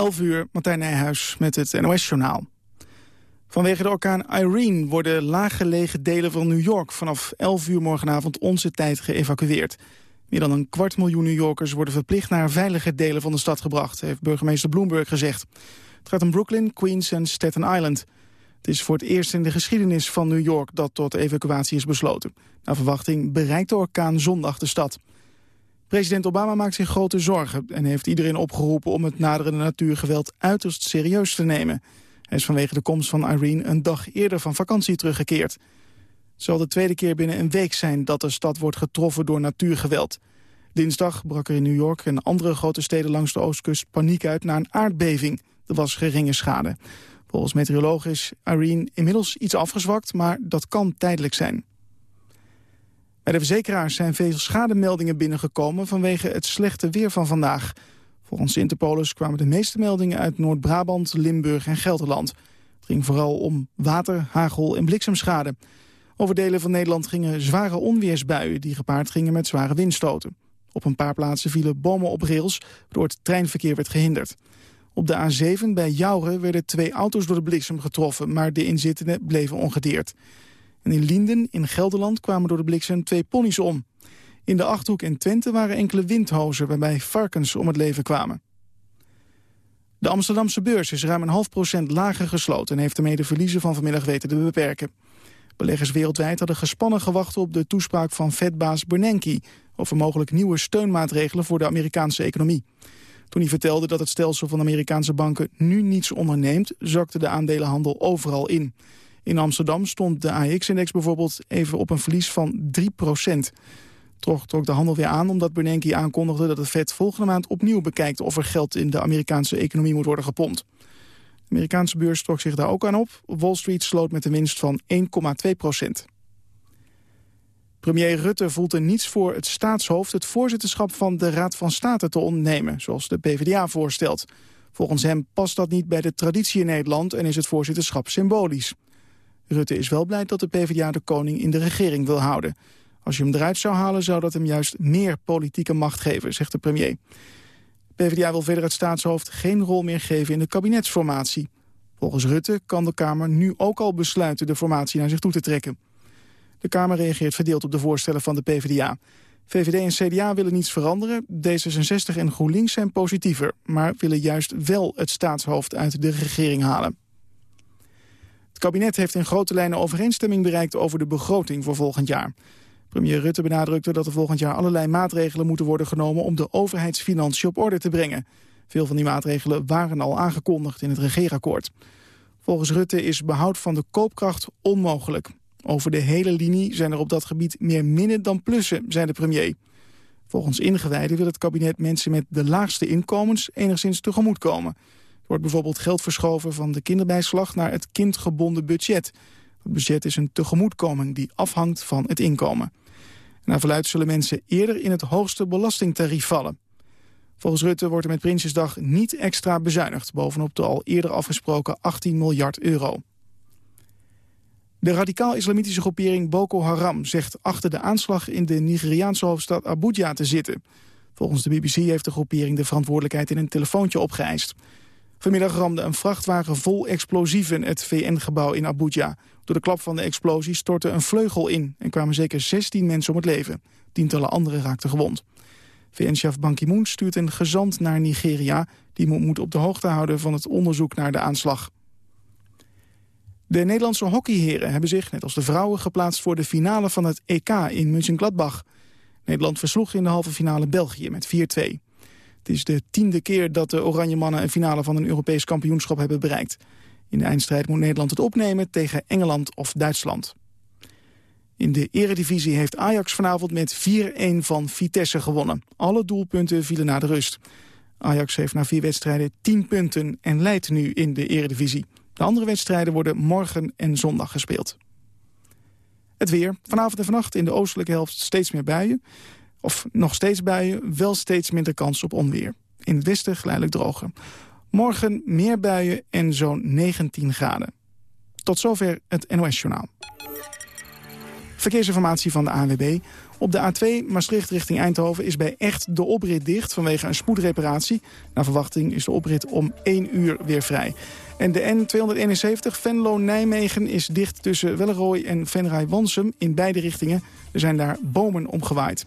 11 uur, Martijn Nijhuis met het NOS-journaal. Vanwege de orkaan Irene worden laaggelegen delen van New York... vanaf 11 uur morgenavond onze tijd geëvacueerd. Meer dan een kwart miljoen New Yorkers worden verplicht... naar veilige delen van de stad gebracht, heeft burgemeester Bloomberg gezegd. Het gaat om Brooklyn, Queens en Staten Island. Het is voor het eerst in de geschiedenis van New York... dat tot evacuatie is besloten. Naar verwachting bereikt de orkaan zondag de stad. President Obama maakt zich grote zorgen en heeft iedereen opgeroepen om het naderende natuurgeweld uiterst serieus te nemen. Hij is vanwege de komst van Irene een dag eerder van vakantie teruggekeerd. Het zal de tweede keer binnen een week zijn dat de stad wordt getroffen door natuurgeweld. Dinsdag brak er in New York en andere grote steden langs de oostkust paniek uit na een aardbeving. Er was geringe schade. Volgens meteorologen is Irene inmiddels iets afgezwakt, maar dat kan tijdelijk zijn. Bij de verzekeraars zijn veel schademeldingen binnengekomen vanwege het slechte weer van vandaag. Volgens Interpolis kwamen de meeste meldingen uit Noord-Brabant, Limburg en Gelderland. Het ging vooral om water, hagel en bliksemschade. Over delen van Nederland gingen zware onweersbuien die gepaard gingen met zware windstoten. Op een paar plaatsen vielen bomen op rails, waardoor het treinverkeer werd gehinderd. Op de A7 bij Jouren werden twee auto's door de bliksem getroffen, maar de inzittenden bleven ongedeerd. In Linden in Gelderland kwamen door de bliksem twee ponies om. In de Achterhoek en Twente waren enkele windhozen waarbij varkens om het leven kwamen. De Amsterdamse beurs is ruim een half procent lager gesloten... en heeft ermee de verliezen van vanmiddag weten te beperken. Beleggers wereldwijd hadden gespannen gewacht op de toespraak van Fedbaas Bernanke... over mogelijk nieuwe steunmaatregelen voor de Amerikaanse economie. Toen hij vertelde dat het stelsel van Amerikaanse banken nu niets onderneemt... zakte de aandelenhandel overal in. In Amsterdam stond de AX-index bijvoorbeeld even op een verlies van 3 procent. Trok, trok de handel weer aan omdat Bernanke aankondigde dat het Fed volgende maand opnieuw bekijkt of er geld in de Amerikaanse economie moet worden gepompt. De Amerikaanse beurs trok zich daar ook aan op. Wall Street sloot met een winst van 1,2 procent. Premier Rutte voelt er niets voor het staatshoofd het voorzitterschap van de Raad van State te ontnemen, zoals de PvdA voorstelt. Volgens hem past dat niet bij de traditie in Nederland en is het voorzitterschap symbolisch. Rutte is wel blij dat de PvdA de koning in de regering wil houden. Als je hem eruit zou halen, zou dat hem juist meer politieke macht geven, zegt de premier. PvdA wil verder het staatshoofd geen rol meer geven in de kabinetsformatie. Volgens Rutte kan de Kamer nu ook al besluiten de formatie naar zich toe te trekken. De Kamer reageert verdeeld op de voorstellen van de PvdA. VVD en CDA willen niets veranderen. D66 en GroenLinks zijn positiever, maar willen juist wel het staatshoofd uit de regering halen. Kabinet heeft in grote lijnen overeenstemming bereikt over de begroting voor volgend jaar. Premier Rutte benadrukte dat er volgend jaar allerlei maatregelen moeten worden genomen om de overheidsfinanciën op orde te brengen. Veel van die maatregelen waren al aangekondigd in het regeerakkoord. Volgens Rutte is behoud van de koopkracht onmogelijk. Over de hele linie zijn er op dat gebied meer minnen dan plussen, zei de premier. Volgens ingewijden wil het kabinet mensen met de laagste inkomens enigszins tegemoetkomen. Er wordt bijvoorbeeld geld verschoven van de kinderbijslag naar het kindgebonden budget. Het budget is een tegemoetkoming die afhangt van het inkomen. Naar verluid zullen mensen eerder in het hoogste belastingtarief vallen. Volgens Rutte wordt er met Prinsjesdag niet extra bezuinigd... bovenop de al eerder afgesproken 18 miljard euro. De radicaal-islamitische groepering Boko Haram zegt achter de aanslag in de Nigeriaanse hoofdstad Abuja te zitten. Volgens de BBC heeft de groepering de verantwoordelijkheid in een telefoontje opgeëist. Vanmiddag ramde een vrachtwagen vol explosieven het VN-gebouw in Abuja. Door de klap van de explosie stortte een vleugel in en kwamen zeker 16 mensen om het leven. Tientallen anderen raakten gewond. VN-chef Ban Ki-moon stuurt een gezant naar Nigeria. Die moet op de hoogte houden van het onderzoek naar de aanslag. De Nederlandse hockeyheren hebben zich, net als de vrouwen, geplaatst voor de finale van het EK in Mönchengladbach. Nederland versloeg in de halve finale België met 4-2. Het is de tiende keer dat de Oranje Mannen een finale van een Europees kampioenschap hebben bereikt. In de eindstrijd moet Nederland het opnemen tegen Engeland of Duitsland. In de eredivisie heeft Ajax vanavond met 4-1 van Vitesse gewonnen. Alle doelpunten vielen na de rust. Ajax heeft na vier wedstrijden 10 punten en leidt nu in de eredivisie. De andere wedstrijden worden morgen en zondag gespeeld. Het weer. Vanavond en vannacht in de oostelijke helft steeds meer buien. Of nog steeds buien, wel steeds minder kans op onweer. In het westen geleidelijk droger. Morgen meer buien en zo'n 19 graden. Tot zover het NOS-journaal. Verkeersinformatie van de ANWB. Op de A2 Maastricht richting Eindhoven is bij echt de oprit dicht vanwege een spoedreparatie. Naar verwachting is de oprit om 1 uur weer vrij. En de N271 Venlo-Nijmegen is dicht tussen Wellerooi en Venray-Wansum in beide richtingen. Er zijn daar bomen omgewaaid.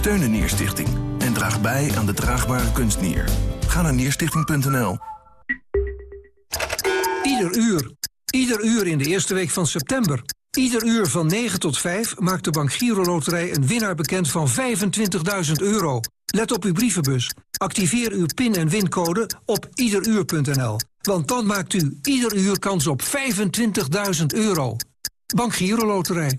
Steun de Nierstichting en draag bij aan de draagbare kunstnier. Ga naar nierstichting.nl. Ieder uur. Ieder uur in de eerste week van september. Ieder uur van 9 tot 5 maakt de Bank Giro Loterij een winnaar bekend van 25.000 euro. Let op uw brievenbus. Activeer uw PIN- en wincode op iederuur.nl. Want dan maakt u ieder uur kans op 25.000 euro. Bank Giro Loterij.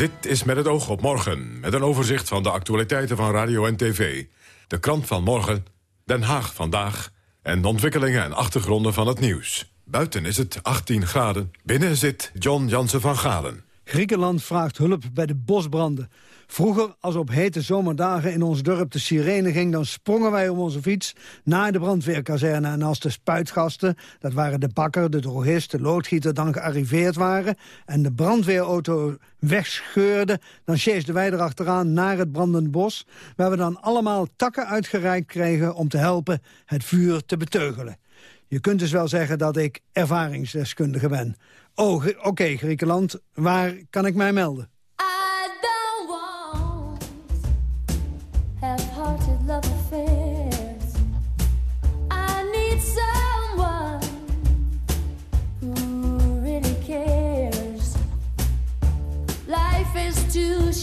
Dit is met het oog op morgen, met een overzicht van de actualiteiten van radio en tv. De krant van morgen, Den Haag vandaag... en de ontwikkelingen en achtergronden van het nieuws. Buiten is het 18 graden, binnen zit John Jansen van Galen. Griekenland vraagt hulp bij de bosbranden. Vroeger, als op hete zomerdagen in ons dorp de sirene ging... dan sprongen wij om onze fiets naar de brandweerkazerne. En als de spuitgasten, dat waren de bakker, de drogist, de loodgieter... dan gearriveerd waren en de brandweerauto wegscheurde... dan sjeesden wij erachteraan naar het brandende bos... waar we dan allemaal takken uitgereikt kregen om te helpen het vuur te beteugelen. Je kunt dus wel zeggen dat ik ervaringsdeskundige ben. Oh, oké, Griekenland, waar kan ik mij melden?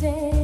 day.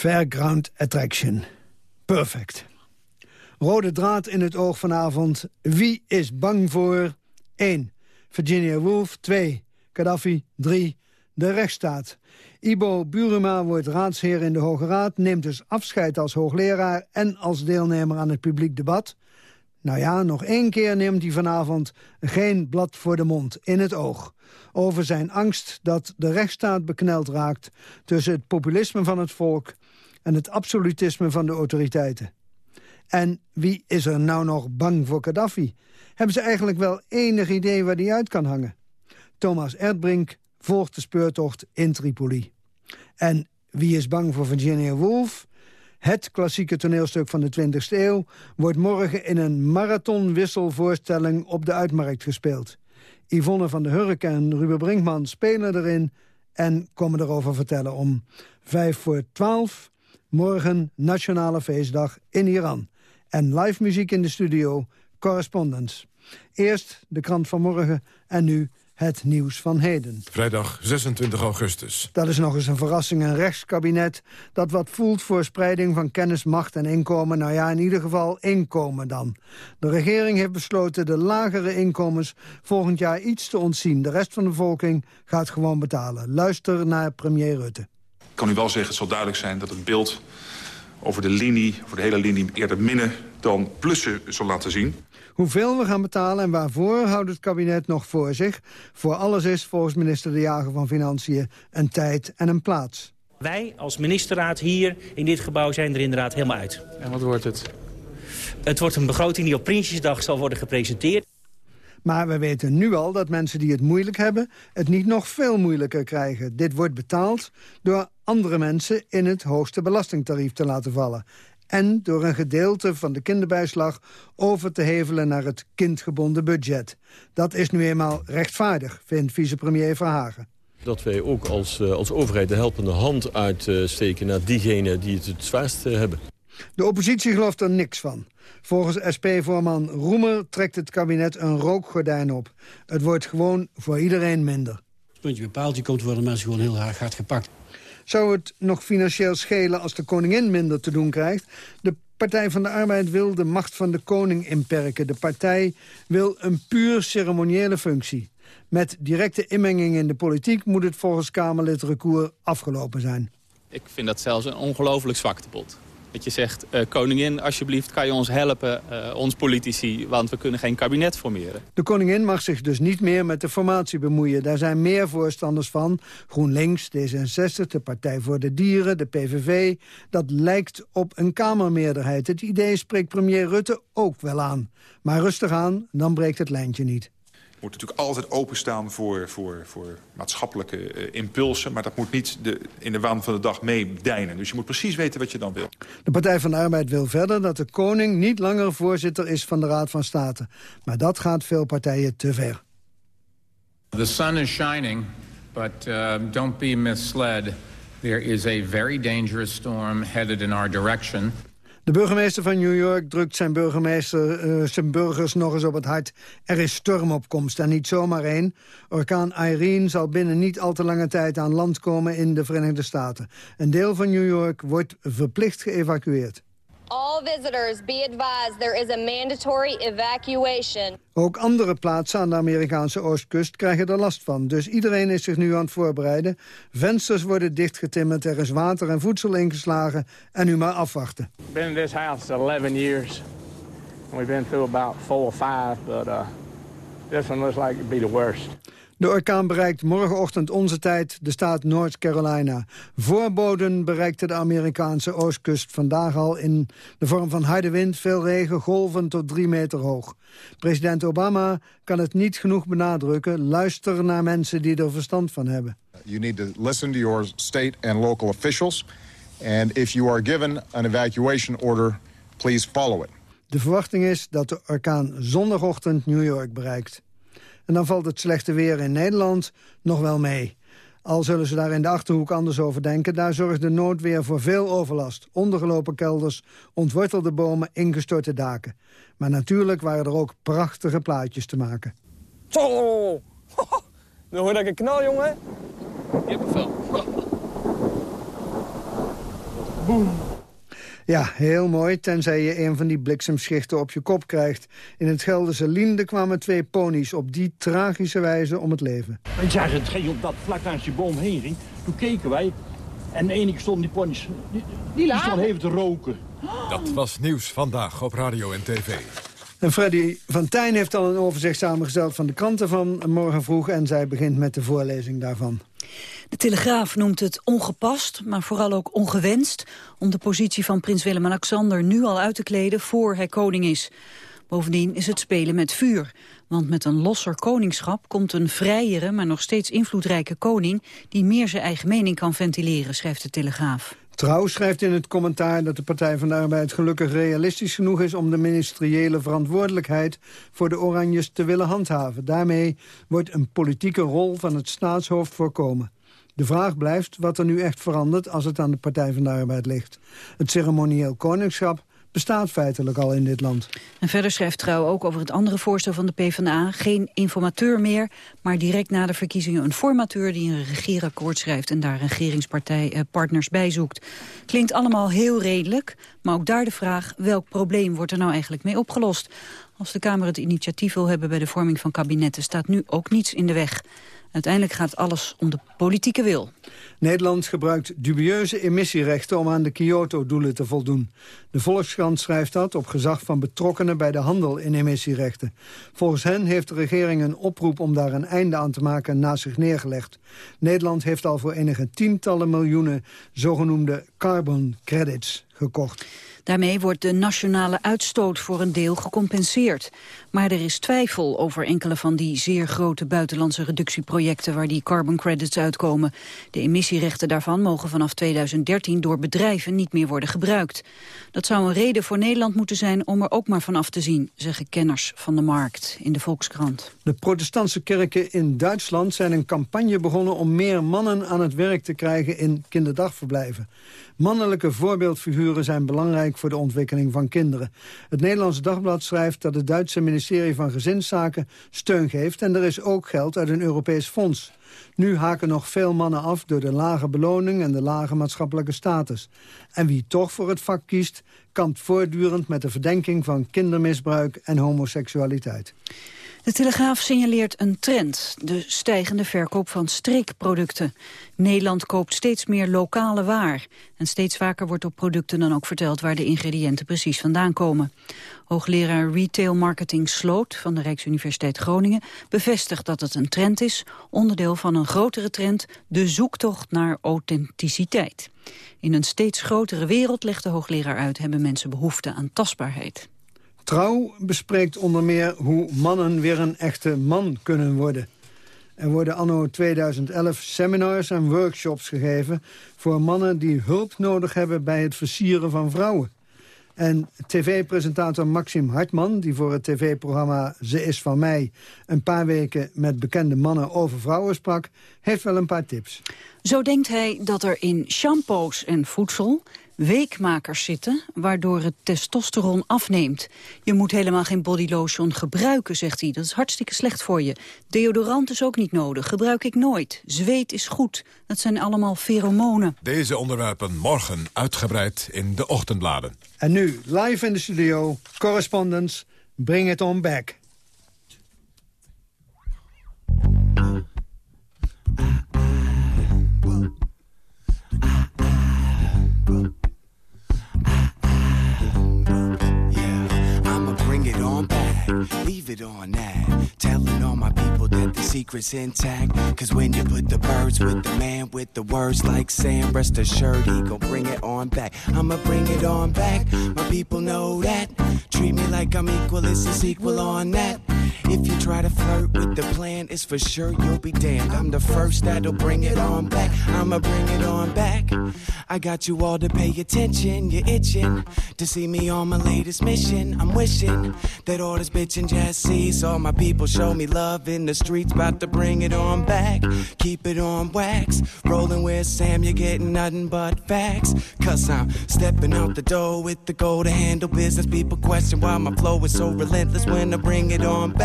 Fairground Attraction. Perfect. Rode draad in het oog vanavond. Wie is bang voor? 1. Virginia Woolf. 2. Gaddafi. 3. De rechtsstaat. Ibo Buruma wordt raadsheer in de Hoge Raad... neemt dus afscheid als hoogleraar en als deelnemer aan het publiek debat. Nou ja, nog één keer neemt hij vanavond geen blad voor de mond, in het oog. Over zijn angst dat de rechtsstaat bekneld raakt... tussen het populisme van het volk en het absolutisme van de autoriteiten. En wie is er nou nog bang voor Gaddafi? Hebben ze eigenlijk wel enig idee waar die uit kan hangen? Thomas Erdbrink volgt de speurtocht in Tripoli. En wie is bang voor Virginia Woolf? Het klassieke toneelstuk van de 20e eeuw... wordt morgen in een marathonwisselvoorstelling op de Uitmarkt gespeeld. Yvonne van de Hurk en Ruben Brinkman spelen erin... en komen erover vertellen om vijf voor twaalf... morgen Nationale Feestdag in Iran. En live muziek in de studio, Correspondence. Eerst de krant van morgen en nu het nieuws van heden. Vrijdag 26 augustus. Dat is nog eens een verrassing. Een rechtskabinet dat wat voelt voor spreiding van kennis, macht en inkomen. Nou ja, in ieder geval inkomen dan. De regering heeft besloten de lagere inkomens volgend jaar iets te ontzien. De rest van de bevolking gaat gewoon betalen. Luister naar premier Rutte. Ik kan u wel zeggen, het zal duidelijk zijn dat het beeld over de linie, over de hele linie, eerder minnen dan plussen zal laten zien. Hoeveel we gaan betalen en waarvoor houdt het kabinet nog voor zich. Voor alles is volgens minister De Jager van Financiën een tijd en een plaats. Wij als ministerraad hier in dit gebouw zijn er inderdaad helemaal uit. En wat wordt het? Het wordt een begroting die op Prinsjesdag zal worden gepresenteerd. Maar we weten nu al dat mensen die het moeilijk hebben... het niet nog veel moeilijker krijgen. Dit wordt betaald door andere mensen in het hoogste belastingtarief te laten vallen. En door een gedeelte van de kinderbijslag over te hevelen naar het kindgebonden budget. Dat is nu eenmaal rechtvaardig, vindt vicepremier Verhagen. Dat wij ook als, eh, als overheid de helpende hand uitsteken naar diegenen die het het zwaarst eh, hebben. De oppositie gelooft er niks van. Volgens SP-voorman Roemer trekt het kabinet een rookgordijn op. Het wordt gewoon voor iedereen minder. puntje bij paaltje komt, worden mensen gewoon heel erg hard gepakt. Zou het nog financieel schelen als de koningin minder te doen krijgt? De Partij van de Arbeid wil de macht van de koning inperken. De partij wil een puur ceremoniële functie. Met directe inmenging in de politiek moet het volgens Kamerlid Recour afgelopen zijn. Ik vind dat zelfs een ongelooflijk zwaktebod. Dat je zegt, eh, koningin, alsjeblieft, kan je ons helpen, eh, ons politici, want we kunnen geen kabinet formeren. De koningin mag zich dus niet meer met de formatie bemoeien. Daar zijn meer voorstanders van. GroenLinks, D66, de Partij voor de Dieren, de PVV. Dat lijkt op een Kamermeerderheid. Het idee spreekt premier Rutte ook wel aan. Maar rustig aan, dan breekt het lijntje niet. Moet natuurlijk altijd openstaan voor, voor, voor maatschappelijke eh, impulsen... maar dat moet niet de, in de waan van de dag meedijnen. Dus je moet precies weten wat je dan wil. De Partij van de Arbeid wil verder dat de koning niet langer voorzitter is van de Raad van State. Maar dat gaat veel partijen te ver. The sun is shining, but uh, don't be misled. There is a very dangerous storm headed in our direction. De burgemeester van New York drukt zijn, burgemeester, eh, zijn burgers nog eens op het hart. Er is stormopkomst en niet zomaar één. Orkaan Irene zal binnen niet al te lange tijd aan land komen in de Verenigde Staten. Een deel van New York wordt verplicht geëvacueerd. All visitors be advised there is a mandatory evacuation. Ook andere plaatsen aan de Amerikaanse oostkust krijgen er last van. Dus iedereen is zich nu aan het voorbereiden. Vensters worden dichtgetimmerd, er is water en voedsel ingeslagen... en nu maar afwachten. Been in this house 11 years. And we've been through about four or five, but uh, this one looks like it'd be the worst. De orkaan bereikt morgenochtend onze tijd de staat North Carolina. Voorboden bereikten de Amerikaanse oostkust vandaag al in de vorm van harde wind, veel regen, golven tot drie meter hoog. President Obama kan het niet genoeg benadrukken. Luister naar mensen die er verstand van hebben. You need to listen to your state and local officials. And if you are given an evacuation order, please follow it. De verwachting is dat de orkaan zondagochtend New York bereikt. En dan valt het slechte weer in Nederland nog wel mee. Al zullen ze daar in de Achterhoek anders over denken... daar zorgt de noodweer voor veel overlast. Ondergelopen kelders, ontwortelde bomen, ingestorte daken. Maar natuurlijk waren er ook prachtige plaatjes te maken. Zo! Dan hoor ik een knal, jongen. Je hebt veel. Boom. Ja, heel mooi, tenzij je een van die bliksemschichten op je kop krijgt. In het Gelderse Liende kwamen twee ponies op die tragische wijze om het leven. Zagen het ging op dat vlak langs die boom heen ging. Toen keken wij en de ene keer stonden die ponies, die, die stonden even te roken. Dat was nieuws vandaag op radio en tv. En Freddy van Tijn heeft al een overzicht samengesteld van de kranten van morgen vroeg... en zij begint met de voorlezing daarvan. De Telegraaf noemt het ongepast, maar vooral ook ongewenst... om de positie van prins Willem-Alexander nu al uit te kleden voor hij koning is. Bovendien is het spelen met vuur. Want met een losser koningschap komt een vrijere, maar nog steeds invloedrijke koning... die meer zijn eigen mening kan ventileren, schrijft de Telegraaf. Trouw schrijft in het commentaar dat de Partij van de Arbeid gelukkig realistisch genoeg is om de ministeriële verantwoordelijkheid voor de Oranjes te willen handhaven. Daarmee wordt een politieke rol van het staatshoofd voorkomen. De vraag blijft wat er nu echt verandert als het aan de Partij van de Arbeid ligt. Het ceremonieel koningschap bestaat feitelijk al in dit land. En verder schrijft Trouw ook over het andere voorstel van de PvdA. Geen informateur meer, maar direct na de verkiezingen een formateur... die een regeerakkoord schrijft en daar regeringspartijpartners eh, bij zoekt. Klinkt allemaal heel redelijk, maar ook daar de vraag... welk probleem wordt er nou eigenlijk mee opgelost? Als de Kamer het initiatief wil hebben bij de vorming van kabinetten... staat nu ook niets in de weg. Uiteindelijk gaat alles om de politieke wil. Nederland gebruikt dubieuze emissierechten om aan de Kyoto-doelen te voldoen. De Volkskrant schrijft dat op gezag van betrokkenen bij de handel in emissierechten. Volgens hen heeft de regering een oproep om daar een einde aan te maken naast zich neergelegd. Nederland heeft al voor enige tientallen miljoenen zogenoemde carbon credits gekocht. Daarmee wordt de nationale uitstoot voor een deel gecompenseerd. Maar er is twijfel over enkele van die zeer grote buitenlandse reductieprojecten waar die carbon credits uitkomen. De emissierechten daarvan mogen vanaf 2013 door bedrijven niet meer worden gebruikt. Dat zou een reden voor Nederland moeten zijn om er ook maar van af te zien, zeggen kenners van de markt in de Volkskrant. De protestantse kerken in Duitsland zijn een campagne begonnen om meer mannen aan het werk te krijgen in kinderdagverblijven. Mannelijke voorbeeldfiguren zijn belangrijk voor de ontwikkeling van kinderen. Het Nederlands Dagblad schrijft dat het Duitse ministerie van Gezinszaken steun geeft... en er is ook geld uit een Europees fonds. Nu haken nog veel mannen af door de lage beloning en de lage maatschappelijke status. En wie toch voor het vak kiest, kampt voortdurend met de verdenking van kindermisbruik en homoseksualiteit. De Telegraaf signaleert een trend, de stijgende verkoop van streekproducten. Nederland koopt steeds meer lokale waar. En steeds vaker wordt op producten dan ook verteld waar de ingrediënten precies vandaan komen. Hoogleraar Retail Marketing Sloot van de Rijksuniversiteit Groningen bevestigt dat het een trend is, onderdeel van een grotere trend, de zoektocht naar authenticiteit. In een steeds grotere wereld, legt de hoogleraar uit, hebben mensen behoefte aan tastbaarheid. Trouw bespreekt onder meer hoe mannen weer een echte man kunnen worden. Er worden anno 2011 seminars en workshops gegeven... voor mannen die hulp nodig hebben bij het versieren van vrouwen. En tv-presentator Maxim Hartman, die voor het tv-programma Ze is van mij... een paar weken met bekende mannen over vrouwen sprak... heeft wel een paar tips. Zo denkt hij dat er in shampoos en voedsel weekmakers zitten, waardoor het testosteron afneemt. Je moet helemaal geen bodylotion gebruiken, zegt hij. Dat is hartstikke slecht voor je. Deodorant is ook niet nodig, gebruik ik nooit. Zweet is goed, dat zijn allemaal pheromonen. Deze onderwerpen morgen uitgebreid in de ochtendbladen. En nu, live in de studio, correspondence, bring it on back. I'ma it on that. Telling all my people that the secret's intact. Cause when you put the birds with the man with the words like Sam, rest assured he gon' bring it on back. I'ma bring it on back, my people know that. Treat me like I'm equal, it's a sequel on that. If you try to flirt with the plan, it's for sure you'll be damned. I'm the first that'll bring it on back. I'ma bring it on back. I got you all to pay attention. You're itching to see me on my latest mission. I'm wishing that all this bitchin' just sees all my people show me love in the streets. About to bring it on back. Keep it on wax. Rolling with Sam, you're getting nothing but facts. Cause I'm stepping out the door with the goal to handle business. People question why my flow is so relentless when I bring it on back.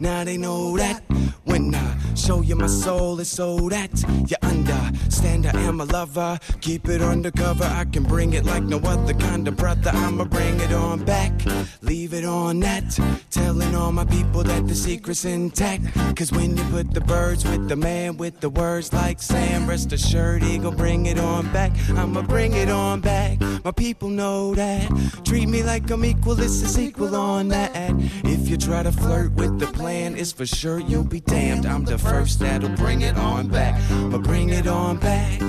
Now they know that when I show you my soul, it's so that you understand I am a lover. Keep it undercover, I can bring it like no other kind of brother. I'ma bring it on back, leave it on that. Telling all my people that the secret's intact. Cause when you put the birds with the man with the words like Sam, rest assured he gon' bring it on back. I'ma bring it on back, my people know that. Treat me like I'm equal, it's a sequel on that. If you try to flirt with the plan, it's for sure you'll be damned. I'm the first that'll bring it on back. But bring it on back.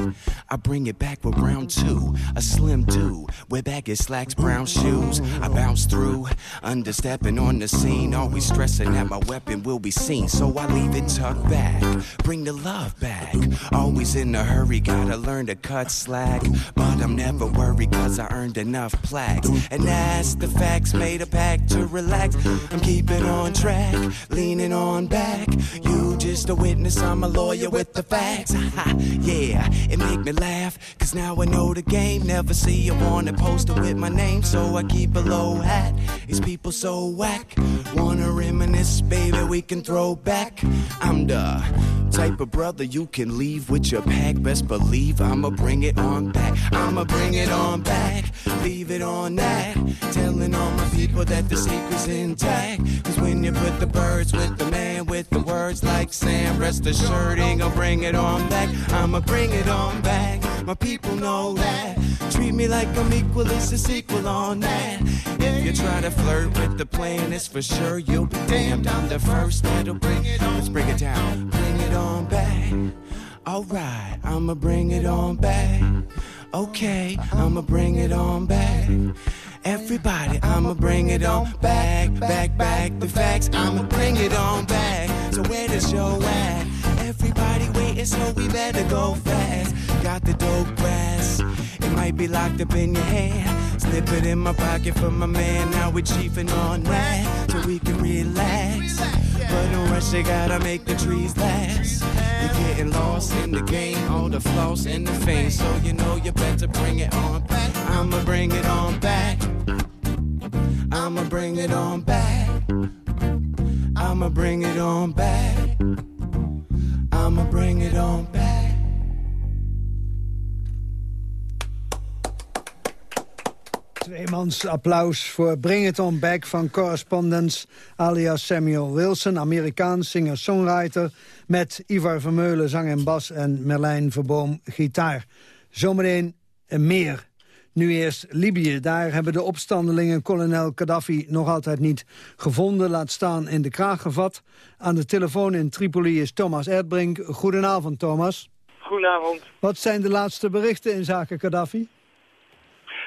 I bring it back with round two. A slim dude with baggy slacks, brown shoes. I bounce through, understepping on the scene. Always stressing that my weapon will be seen. So I leave it tucked back. Bring the love back. Always in a hurry, gotta learn to cut slack. But I'm never worried cause I earned enough plaques. And that's the facts, made a pact to relax. I'm keeping on track, leaning on back. You just a witness, I'm a lawyer with the facts. yeah, it make me laugh, cause now I know the game. Never see a wanted poster with my name, so I keep a low hat. These people so whack. Wanna reminisce, baby, we can throw back. I'm the type of brother you can leave with your pack. Best believe I'ma bring it on back. I'ma bring it on back. Leave it on that. Telling all my people that the secret's intact. Cause when you put the birds with the man with the words like Sam, rest assured, ain't gonna bring it on back. I'ma bring it on back. My people know that. Treat me like I'm equal, it's a sequel on that. If you try to flirt with the plan, it's for sure you'll be damned. I'm the first that'll bring it on. Let's bring it down. Bring it on back. Alright, I'ma bring it on back. Okay, I'ma bring it on back. Everybody, I'ma bring it on back, back, back. The facts, I'ma bring it on back. So where the show at? Everybody waiting, so we better go fast. Got the dope grass, it might be locked up in your hand. Slip it in my pocket for my man. Now we're chiefing on that, so we can relax. But don't rush, you gotta make the trees last. You're getting lost in the game, all the floss and the fame. So you know you better bring it on back. I'ma bring it on back. I'ma bring it on back. I'ma bring it on back. I'ma bring it on back. Tweemans applaus voor Bring It On Back van correspondence alias Samuel Wilson, Amerikaans singer-songwriter, met Ivar Vermeulen, zang en bas en Merlijn Verboom, gitaar. Zometeen meer. Nu eerst Libië. Daar hebben de opstandelingen kolonel Gaddafi nog altijd niet gevonden. Laat staan in de kraag gevat. Aan de telefoon in Tripoli is Thomas Erdbrink. Goedenavond, Thomas. Goedenavond. Wat zijn de laatste berichten in zaken Gaddafi?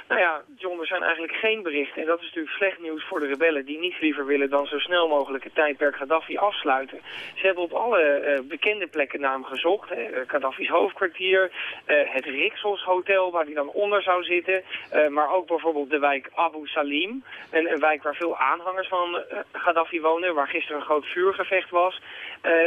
Nou ja, Zijn eigenlijk geen berichten. En dat is natuurlijk slecht nieuws voor de rebellen... die niets liever willen dan zo snel mogelijk het tijdperk Gaddafi afsluiten. Ze hebben op alle eh, bekende plekken naar hem gezocht. Hè. Eh, Gaddafi's hoofdkwartier, eh, het Rixos Hotel waar hij dan onder zou zitten. maar ook bijvoorbeeld de wijk Abu Salim. Een, wijk waar veel aanhangers van Gaddafi wonen. Waar gisteren een groot vuurgevecht was.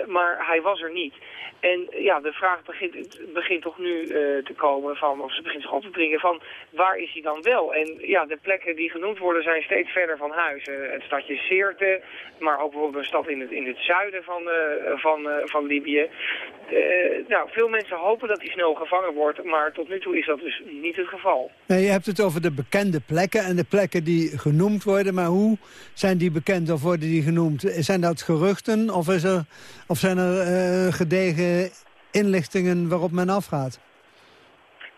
Maar hij was er niet. En ja, de vraag begint, begint toch nu te komen van, of ze begint zich op te dringen van, waar is hij dan wel? En ja, de plekken die genoemd worden zijn steeds verder van huis. Eh, het stadje Sirte, maar ook bijvoorbeeld een stad in het, in het zuiden van, eh, van, eh, van Libië. Nou, veel mensen hopen dat hij snel gevangen wordt, maar tot nu toe is dat dus niet het geval. Nee, je hebt het over de bekende plekken en de plekken die genoemd worden. Maar hoe zijn die bekend of worden die genoemd? Zijn dat geruchten of, is er, of zijn er gedegen inlichtingen waarop men afgaat?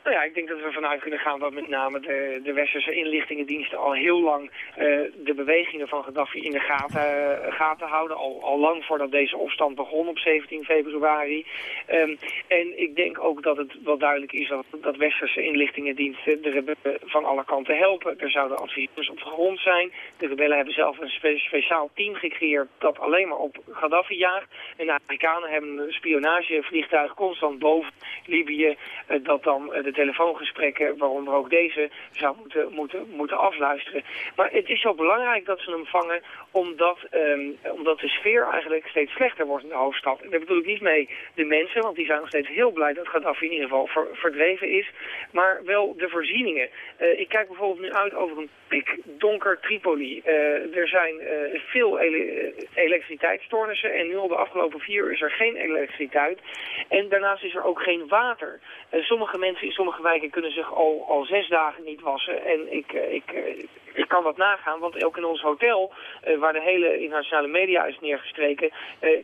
Nou ja, ik denk dat we vanuit kunnen gaan dat met name de, de westerse inlichtingendiensten al heel lang eh, de bewegingen van Gaddafi in de gaten, eh, gaten houden. Al, al lang voordat deze opstand begon op 17 februari. Ehm, en ik denk ook dat het wel duidelijk is dat, dat westerse inlichtingendiensten de rebellen van alle kanten helpen. Er zouden adviseurs op de grond zijn. De rebellen hebben zelf een spe- speciaal team gecreëerd dat alleen maar op Gaddafi jaagt. En de Amerikanen hebben een spionagevliegtuig constant boven Libië eh, dat dan de telefoongesprekken, waaronder ook deze, zou moeten, moeten, moeten afluisteren. Maar het is zo belangrijk dat ze hem vangen, omdat, ehm, omdat de sfeer eigenlijk steeds slechter wordt in de hoofdstad. En daar bedoel ik niet mee de mensen, want die zijn nog steeds heel blij dat Gaddafi in ieder geval ver- verdreven is, maar wel de voorzieningen. Eh, ik kijk bijvoorbeeld nu uit over een pikdonker Tripoli. Eh, er zijn eh, veel ele elektriciteitsstoornissen en nu al de afgelopen vier uur is er geen elektriciteit. En daarnaast is er ook geen water. Sommige mensen in sommige wijken kunnen zich al, al zes dagen niet wassen. En ik, eh, ik, eh, ik kan dat nagaan, want ook in ons hotel, eh, waar de hele internationale media is neergestreken,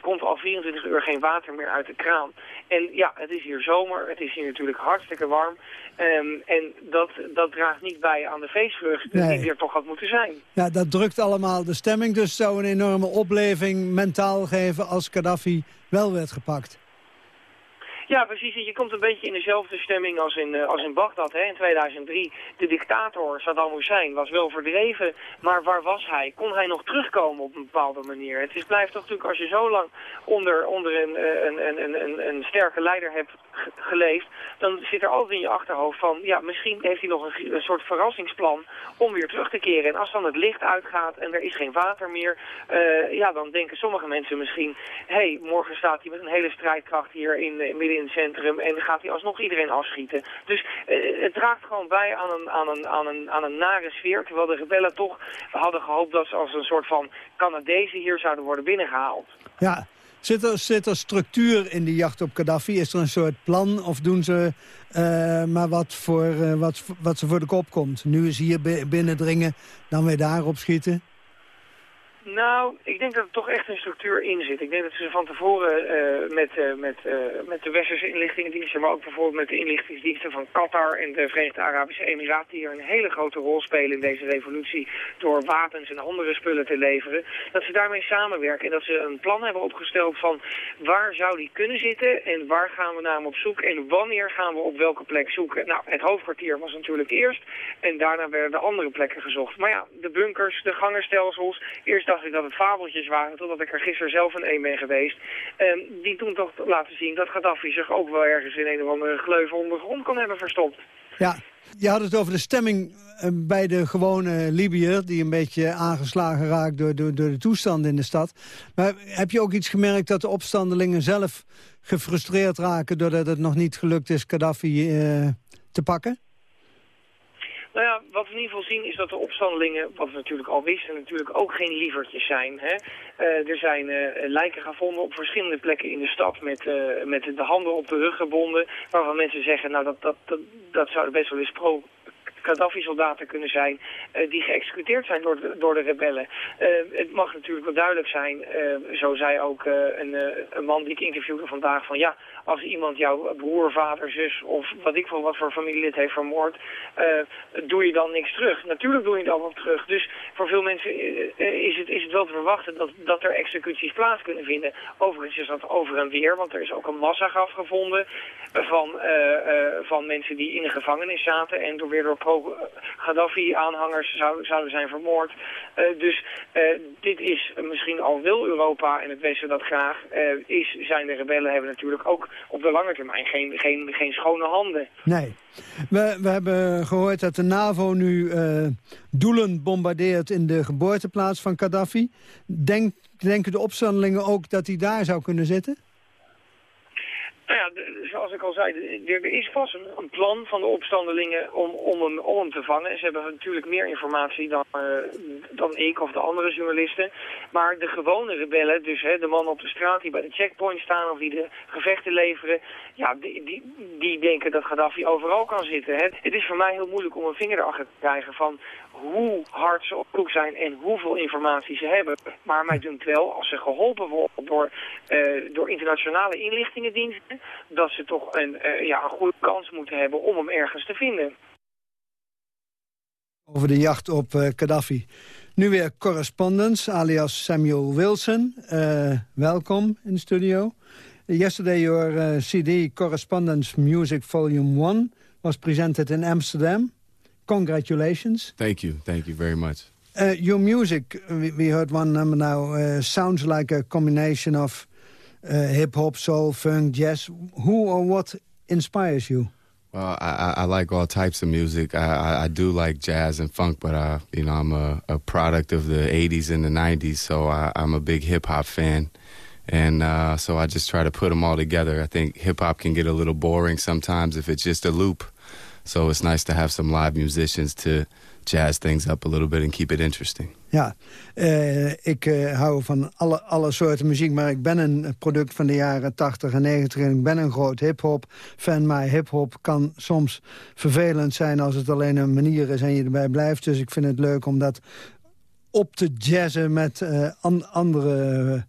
komt al 24 uur geen water meer uit de kraan. En ja, het is hier zomer, het is hier natuurlijk hartstikke warm. Ehm, en dat, dat draagt niet bij aan de feestvreugde Nee. die er toch had moeten zijn. Ja, dat drukt allemaal de stemming. Dus zou een enorme opleving mentaal geven als Gaddafi wel werd gepakt. Ja, precies. Je komt een beetje in dezelfde stemming als in, eh, als in Bagdad hè, in 2003. De dictator Saddam Hussein was wel verdreven, maar waar was hij? Kon hij nog terugkomen op een bepaalde manier? Het is, blijft toch natuurlijk als je zo lang onder, onder een, eh, een, een, een, een, sterke leider hebt ge- geleefd, dan zit er altijd in je achterhoofd van, ja, misschien heeft hij nog een, soort verrassingsplan om weer terug te keren. En als dan het licht uitgaat en er is geen water meer, eh, ja, dan denken sommige mensen misschien, hé, hey, morgen staat hij met een hele strijdkracht hier in, eh, midden in centrum en gaat hij alsnog iedereen afschieten. Dus eh, het draagt gewoon bij aan een, aan, een, aan, een, aan een nare sfeer, terwijl de rebellen toch hadden gehoopt dat ze als een soort van Canadezen hier zouden worden binnengehaald. Ja, zit er, zit er structuur in die jacht op Gaddafi? Is er een soort plan of doen ze eh, maar wat, voor, eh, wat, wat ze voor de kop komt? Nu is hier bi- binnendringen, dan weer daarop schieten? Nou, ik denk dat er toch echt een structuur in zit. Ik denk dat ze van tevoren eh, met, eh, met, eh, met de westerse inlichtingendiensten, maar ook bijvoorbeeld met de inlichtingendiensten van Qatar en de Verenigde Arabische Emiraten, die hier een hele grote rol spelen in deze revolutie door wapens en andere spullen te leveren, dat ze daarmee samenwerken en dat ze een plan hebben opgesteld van waar zou die kunnen zitten en waar gaan we naar hem op zoek en wanneer gaan we op welke plek zoeken. Nou, het hoofdkwartier was natuurlijk eerst en daarna werden de andere plekken gezocht. Maar ja, de bunkers, de gangenstelsels, eerst dacht ik dat het fabeltjes waren, totdat ik er gisteren zelf in één ben geweest. Die toen toch laten zien dat Gaddafi zich ook wel ergens in een of andere gleuven onder de grond kan hebben verstopt. Ja, je had het over de stemming eh, bij de gewone Libiër... die een beetje aangeslagen raakt door, door, door de toestanden in de stad. Maar heb je ook iets gemerkt dat de opstandelingen zelf gefrustreerd raken... doordat het nog niet gelukt is Gaddafi eh, te pakken? Nou ja, wat we in ieder geval zien is dat de opstandelingen, wat we natuurlijk al wisten, natuurlijk ook geen lievertjes zijn. Hè? Eh, er zijn eh, lijken gevonden op verschillende plekken in de stad met, eh, met de handen op de rug gebonden. Waarvan mensen zeggen, nou dat, dat, dat, dat zou best wel eens pro Gaddafi-soldaten kunnen zijn die geëxecuteerd zijn door de, door de rebellen. Het mag natuurlijk wel duidelijk zijn, zo zei ook een, een man die ik interviewde vandaag, van ja, als iemand jouw broer, vader, zus of wat ik veel wat voor familielid heeft vermoord, eh, doe je dan niks terug. Natuurlijk doe je dan wat terug. Dus voor veel mensen eh, is, het, is het wel te verwachten dat, dat er executies plaats kunnen vinden. Overigens is dat over en weer, want er is ook een massagraf gevonden van, eh, van mensen die in de gevangenis zaten en door weer door pro ook eh, Gaddafi-aanhangers zou, zouden zijn vermoord. Dus dit is misschien al wil Europa en het Westen dat graag, is, zijn de rebellen hebben natuurlijk ook op de lange termijn geen, geen, geen schone handen. Nee. We, we hebben gehoord dat de NAVO nu eh, doelen bombardeert in de geboorteplaats van Gaddafi. Denk, denken de opstandelingen ook dat hij daar zou kunnen zitten? Nou ja, zoals ik al zei, er, is vast een, plan van de opstandelingen om, om, hem, om hem te vangen. En ze hebben natuurlijk meer informatie dan, eh, dan ik of de andere journalisten. Maar de gewone rebellen, dus hè, de mannen op de straat die bij de checkpoint staan of die de gevechten leveren, ja, die, die, die denken dat Gaddafi overal kan zitten. Hè. Het is voor mij heel moeilijk om een vinger erachter te krijgen van hoe hard ze op zoek zijn en hoeveel informatie ze hebben. Maar mij dunkt wel, als ze geholpen worden door, eh, door internationale inlichtingendiensten, dat ze toch een, eh, ja, een goede kans moeten hebben om hem ergens te vinden. Over de jacht op eh, Gaddafi. Nu weer correspondence, alias Samuel Wilson. Welkom in de studio. Yesterday your CD, Correspondence Music Volume 1, was presented in Amsterdam. Congratulations. Thank you. Thank you very much. Uh, your music, we, we heard one number now, uh, sounds like a combination of uh, hip-hop, soul, funk, jazz. Who or what inspires you? Well, I, I, I like all types of music. I, I, I do like jazz and funk, but uh, you know, I'm a, a product of the '80s and the '90s, so I, I'm a big hip hop fan, and uh, so I just try to put them all together. I think hip hop can get a little boring sometimes if it's just a loop, so it's nice to have some live musicians to jazz things up a little bit and keep it interesting. Ja, eh, ik eh, hou van alle, alle soorten muziek, maar ik ben een product van de jaren 80 en 90 en ik ben een groot hip-hop fan. Maar hip-hop kan soms vervelend zijn als het alleen een manier is en je erbij blijft. Dus ik vind het leuk om dat op te jazzen met eh, an- andere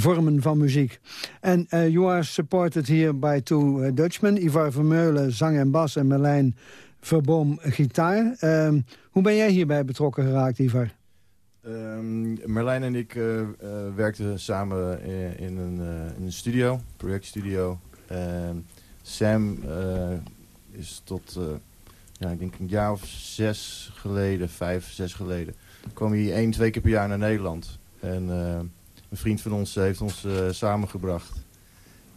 vormen van muziek. En eh, you are supported here by two eh, Dutchmen, Ivar Vermeulen, zang en bas en Merlijn Verboom, gitaar. Ehm, hoe ben jij hierbij betrokken geraakt, Ivar? Ehm, Merlijn en ik eh, werkten samen in, een, in een studio, projectstudio. Ehm, Sam is tot, ja, ik denk een jaar of zes geleden, vijf, zes geleden, kwam hij één, twee keer per jaar naar Nederland. En een vriend van ons heeft ons eh, samengebracht.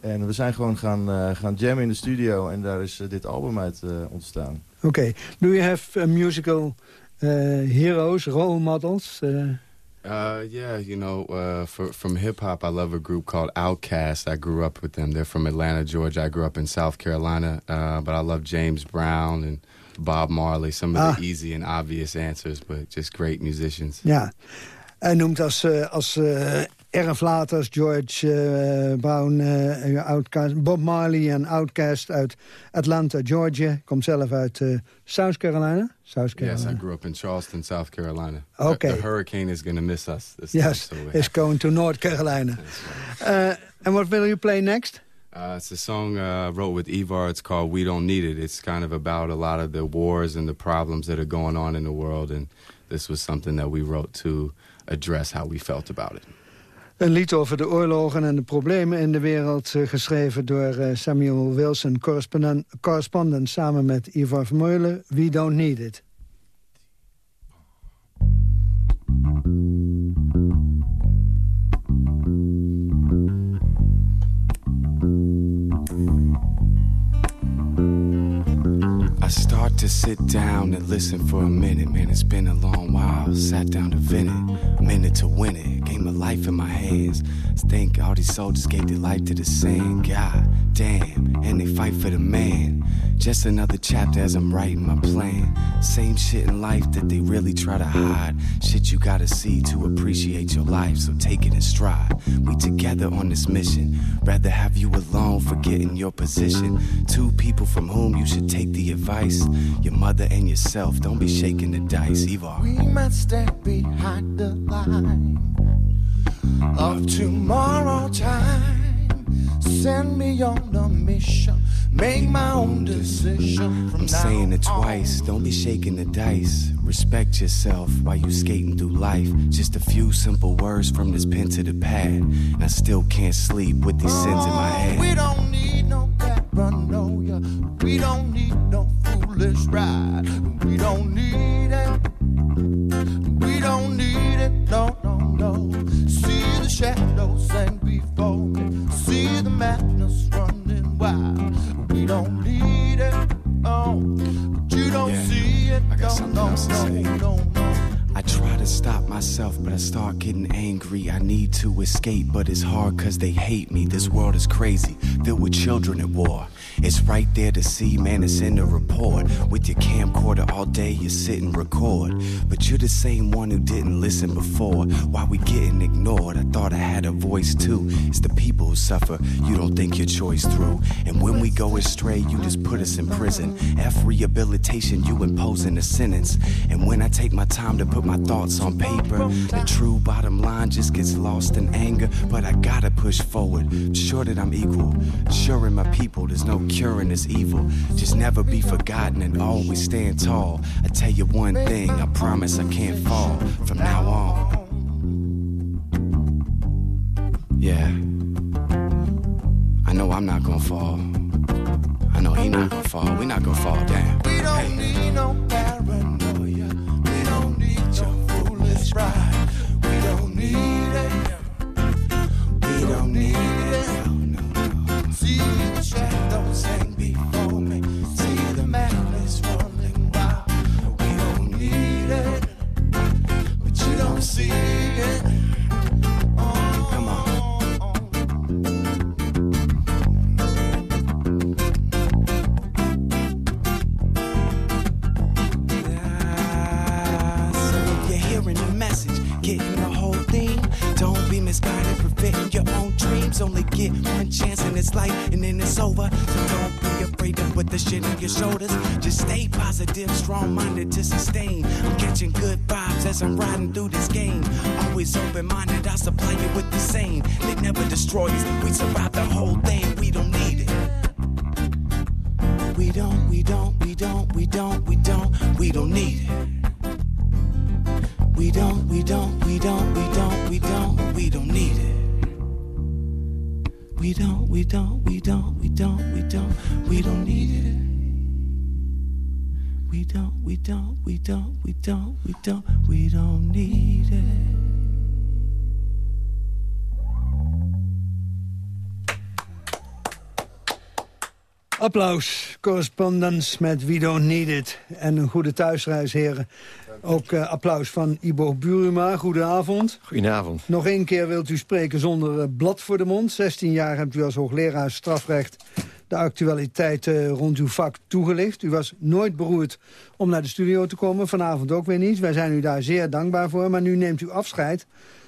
En we zijn gewoon gaan, eh, gaan jammen in de studio en daar is eh, dit album uit eh, ontstaan. Okay. Do you have musical uh, heroes, role models? Uh, Uh, yeah, you know, uh, for, from hip hop, I love a group called Outkast. I grew up with them. They're from Atlanta, Georgia. I grew up in South Carolina, uh, but I love James Brown and Bob Marley. Some of Ah. the easy and obvious answers, but just great musicians. ja. Hij noemt als, eh, als eh, erflaters George eh, Brown, eh, Outkast, Bob Marley en Outcast uit Atlanta, Georgia. Komt zelf uit eh, South Carolina. South Carolina. Yes. I grew up in Charleston, South Carolina. Okay. The, the hurricane is going to miss us this time. Yes, so it's going to North Carolina. Uh, and what will you play next? Uh, it's a song uh, I wrote with Ivar. It's called "We Don't Need It." It's kind of about a lot of the wars and the problems that are going on in the world, and this was something that we wrote to address how we felt about it. Een lied over de oorlogen en de problemen in de wereld... eh, geschreven door eh, Samuel Wilson, correspondent, correspondent samen met Ivar Vermeulen. We Don't Need It. I start to sit down and listen for a minute. Man, it's been a long while. Sat down to vent it, minute to win it. Game of life in my hands. Think all these soldiers gave their life to the same God damn, and they fight for the man. Just another chapter as I'm writing my plan. Same shit in life that they really try to hide. Shit you gotta see to appreciate your life. So take it in stride. We together on this mission. Rather have you alone, forgetting your position. Two people from whom you should take the advice. Your mother and yourself. Don't be shaking the dice. Eva. We must stand behind the line of tomorrow time. Send me on a mission, make my own decision. I'm saying it on. twice. Don't be shaking the dice. Respect yourself while you skating through life. Just a few simple words from this pen to the pad. And I still can't sleep with these sins in my oh, head. We don't need no paranoia. We don't need no foolish ride. We don't need it. We don't need it. No, no, no. See the shadows hang myself, but I start getting angry. I need to escape, but it's hard cause they hate me. This world is crazy, filled with children at war. It's right there to see, man, it's in the report. With your camcorder all day, you sit and record. But you're the same one who didn't listen before. Why we getting ignored? I thought I had a voice too. It's the people who suffer, you don't think your choice through. And when we go astray, you just put us in prison. F rehabilitation, you imposing a sentence. And when I take my time to put my thoughts on paper, the true bottom line just gets lost in anger. But I gotta push forward, sure that I'm equal. Sure in my people, there's no curing this evil. Just never be forgotten and always stand tall. I tell you one thing, I promise I can't fall from now on. Yeah. I know I'm not gonna fall. I know he not gonna fall. We not gonna fall down. We don't need no paranoia. We don't need your foolish ride. We don't need it. We don't need it. teacher. As I'm riding through this game. Always open-minded, I supply you with the same. They never destroy us, we survive the Applaus, correspondence met We Don't Need It. En een goede thuisreis, heren. Ook eh, applaus van Ibo Buruma. Goedenavond. Goedenavond. Nog één keer wilt u spreken zonder eh, blad voor de mond. 16 jaar hebt u als hoogleraar strafrecht de actualiteit eh, rond uw vak toegelicht. U was nooit beroerd om naar de studio te komen. Vanavond ook weer niet. Wij zijn u daar zeer dankbaar voor. Maar nu neemt u afscheid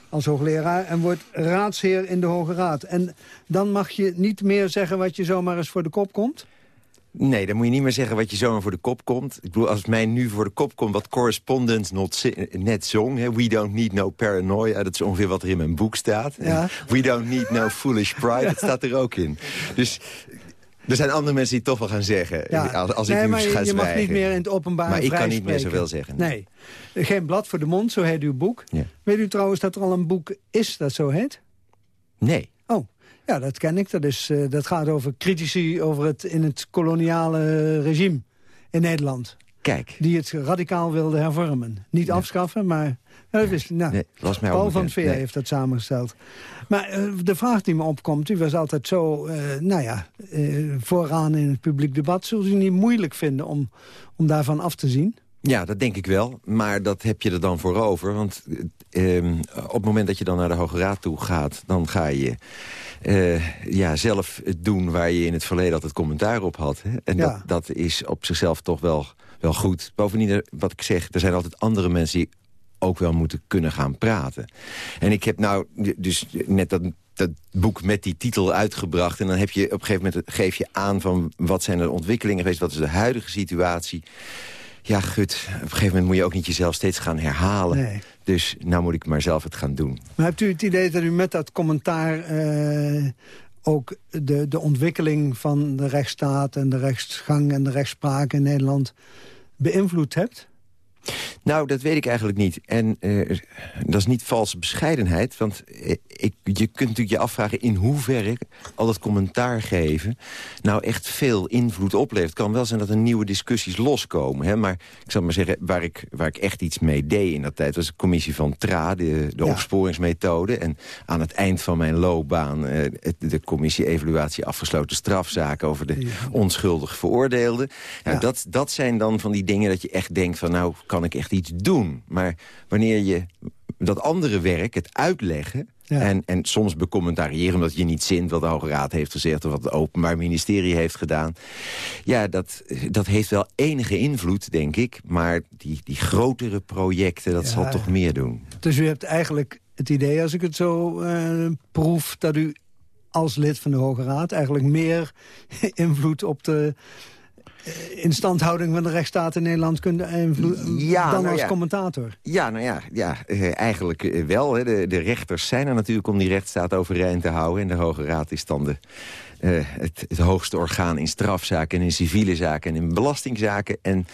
als hoogleraar en wordt raadsheer in de Hoge Raad. En dan mag je niet meer zeggen wat je zomaar eens voor de kop komt? Nee, dan moet je niet meer zeggen wat je zomaar voor de kop komt. Ik bedoel, als het mij nu voor de kop komt wat correspondent net zong... Hè, We don't need no paranoia, dat is ongeveer wat er in mijn boek staat. Ja. We don't need no foolish pride, dat staat er ook in. Dus er zijn andere mensen die het toch wel gaan zeggen. Als, als nee, ik nu maar ga je mag zwijgen. niet meer in het openbaar Maar ik kan niet meer zoveel zeggen. Nee. Geen blad voor de mond, zo heet uw boek. Ja. Weet u trouwens dat er al een boek is dat zo heet? Nee. Oh, ja, dat ken ik. Dat, is, eh, dat gaat over critici over het in het koloniale regime in Nederland. Kijk. Die het radicaal wilden hervormen. Niet afschaffen, maar... Ja, dat wist, nou, Nee, mij Paul van. Veer Nee. heeft dat samengesteld. Maar eh, de vraag die me opkomt, u was altijd zo, eh, nou ja, vooraan in het publiek debat. Zult u niet moeilijk vinden om, om daarvan af te zien? Ja, dat denk ik wel. Maar dat heb je er dan voor over. Want eh, ehm, op het moment dat je dan naar de Hoge Raad toe gaat... dan ga je eh, ja, zelf doen waar je in het verleden altijd commentaar op had. Hè? En Ja. dat, dat is op zichzelf toch wel, wel goed. Bovendien, eh, wat ik zeg, er zijn altijd andere mensen... die ook wel moeten kunnen gaan praten. En ik heb nou dus net dat dat boek met die titel uitgebracht. En dan heb je op een gegeven moment geef je aan van wat zijn de ontwikkelingen geweest, wat is de huidige situatie. Ja, gut, op een gegeven moment moet je ook niet jezelf steeds gaan herhalen. Nee. Dus nou moet ik maar zelf het gaan doen. Maar hebt u het idee dat u met dat commentaar eh, ook de, de ontwikkeling van de rechtsstaat en de rechtsgang en de rechtspraak in Nederland beïnvloed hebt? Nou, dat weet ik eigenlijk niet. En uh, dat is niet valse bescheidenheid. Want uh, ik, je kunt natuurlijk je afvragen in hoeverre al het commentaar geven... nou echt veel invloed oplevert. Het kan wel zijn dat er nieuwe discussies loskomen. Hè? Maar ik zal maar zeggen, waar ik, waar ik echt iets mee deed in dat tijd... was de commissie van TRA, de, de ja. opsporingsmethode. En aan het eind van mijn loopbaan uh, de commissie evaluatie afgesloten strafzaken... over de onschuldig veroordeelden. Nou, ja. dat, dat zijn dan van die dingen dat je echt denkt van... nou, kan ik echt iets doen. Maar wanneer je dat andere werk, het uitleggen... Ja. En, en soms becommentariëren omdat je niet zint wat de Hoge Raad heeft gezegd... of wat het Openbaar Ministerie heeft gedaan. Ja, dat, dat heeft wel enige invloed, denk ik. Maar die, die grotere projecten, dat ja. zal toch meer doen. Dus u hebt eigenlijk het idee, als ik het zo uh, proef... dat u als lid van de Hoge Raad eigenlijk meer invloed op de instandhouding van de rechtsstaat in Nederland kunt invloeden ja, dan nou als ja. commentator? Ja, nou ja, ja eh, eigenlijk eh, wel. Hè. De, de rechters zijn er natuurlijk om die rechtsstaat overeind te houden. En de Hoge Raad is dan de, uh, het, het, hoogste orgaan in strafzaken en in civiele zaken en in belastingzaken. En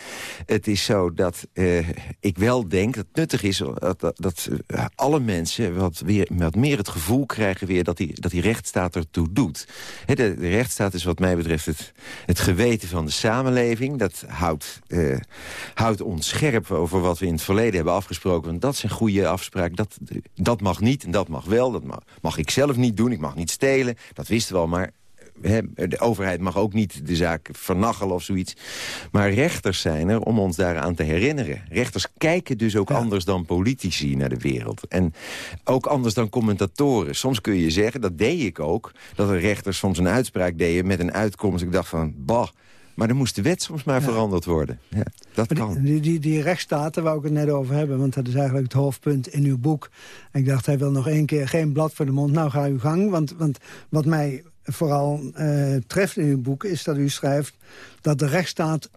het is zo dat uh, ik wel denk dat het nuttig is dat, dat, dat uh, alle mensen wat, weer, wat meer het gevoel krijgen weer dat die, dat die rechtsstaat ertoe doet. De, rechtsstaat is wat mij betreft het, het geweten van de samenleving. Dat houdt, houdt ons scherp over wat we in het verleden hebben afgesproken. Want dat zijn goede afspraken. Dat, dat mag niet en dat mag wel. Dat mag, mag ik zelf niet doen. Ik mag niet stelen. Dat wisten we al, maar de overheid mag ook niet de zaak vernachelen of zoiets. Maar rechters zijn er om ons daaraan te herinneren. Rechters kijken dus ook ja. anders dan politici naar de wereld. En ook anders dan commentatoren. Soms kun je zeggen, dat deed ik ook... dat de rechters soms een uitspraak deden met een uitkomst. Ik dacht van, bah... Maar dan moest de wet soms maar ja. veranderd worden. Ja, dat maar kan. Die, die, die rechtsstaten wou ik het net over hebben. Want dat is eigenlijk het hoofdpunt in uw boek. En ik dacht, hij wil nog één keer geen blad voor de mond. Nou, ga uw gang. Want, want wat mij vooral uh, treft in uw boek... is dat u schrijft dat de rechtsstaat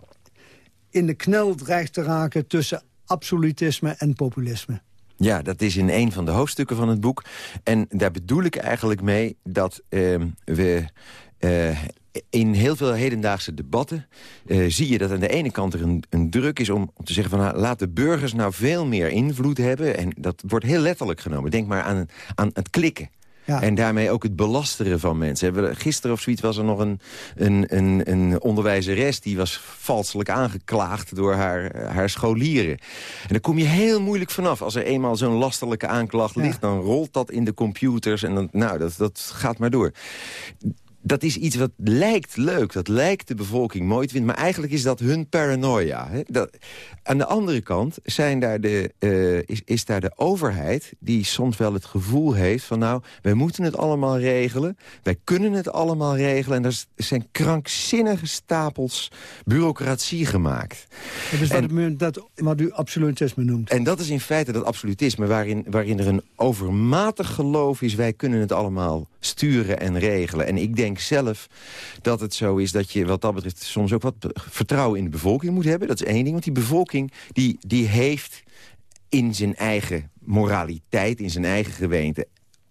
in de knel dreigt te raken... tussen absolutisme en populisme. Ja, dat is in een van de hoofdstukken van het boek. En daar bedoel ik eigenlijk mee dat uh, we... Uh, in heel veel hedendaagse debatten uh, zie je dat aan de ene kant er een, druk is om, om te zeggen van nou, laat de burgers nou veel meer invloed hebben. En dat wordt heel letterlijk genomen. Denk maar aan, aan het klikken. Ja. En daarmee ook het belasteren van mensen. Gisteren of zoiets was er nog een, een, een, een onderwijzeres... die was valselijk aangeklaagd door haar, haar scholieren. En daar kom je heel moeilijk vanaf. Als er eenmaal zo'n lastelijke aanklacht ligt... Dan rolt dat in de computers en dan, nou, dat, dat gaat maar door dat is iets wat lijkt leuk, dat lijkt de bevolking mooi te vinden... maar eigenlijk is dat hun paranoia. Hè? Dat, aan de andere kant zijn daar de, uh, is, is daar de overheid... die soms wel het gevoel heeft van... nou, wij moeten het allemaal regelen, wij kunnen het allemaal regelen... en er zijn krankzinnige stapels bureaucratie gemaakt. Dat is wat, en, dat, wat u absolutisme noemt. En dat is in feite dat absolutisme... waarin, waarin er een overmatig geloof is... wij kunnen het allemaal sturen en regelen. En ik denk zelf dat het zo is dat je wat dat betreft soms ook wat vertrouwen in de bevolking moet hebben. Dat is één ding, want die bevolking die, die heeft in zijn eigen moraliteit, in zijn eigen geweente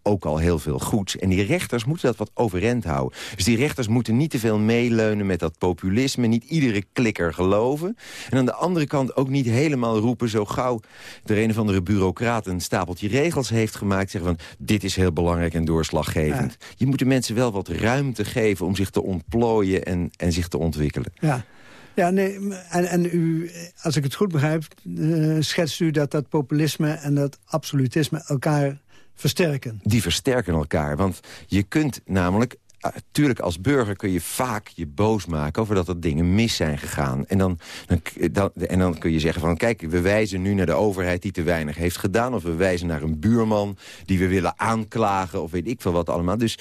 ook al heel veel goeds. En die rechters moeten dat wat overeind houden. Dus die rechters moeten niet te veel meeleunen met dat populisme... niet iedere klikker geloven. En aan de andere kant ook niet helemaal roepen... zo gauw de een of andere bureaucraat een stapeltje regels heeft gemaakt... zeggen van dit is heel belangrijk en doorslaggevend. Ja. Je moet de mensen wel wat ruimte geven om zich te ontplooien... en, en zich te ontwikkelen. Ja. Ja, nee, en, en u, als ik het goed begrijp, uh, schetst u dat dat populisme en dat absolutisme elkaar versterken. Die versterken elkaar, want je kunt namelijk... Natuurlijk, als burger kun je vaak je boos maken over dat er dingen mis zijn gegaan. En dan, dan, dan, en dan kun je zeggen van, kijk, we wijzen nu naar de overheid die te weinig heeft gedaan. Of we wijzen naar een buurman die we willen aanklagen. Of weet ik veel wat allemaal. Dus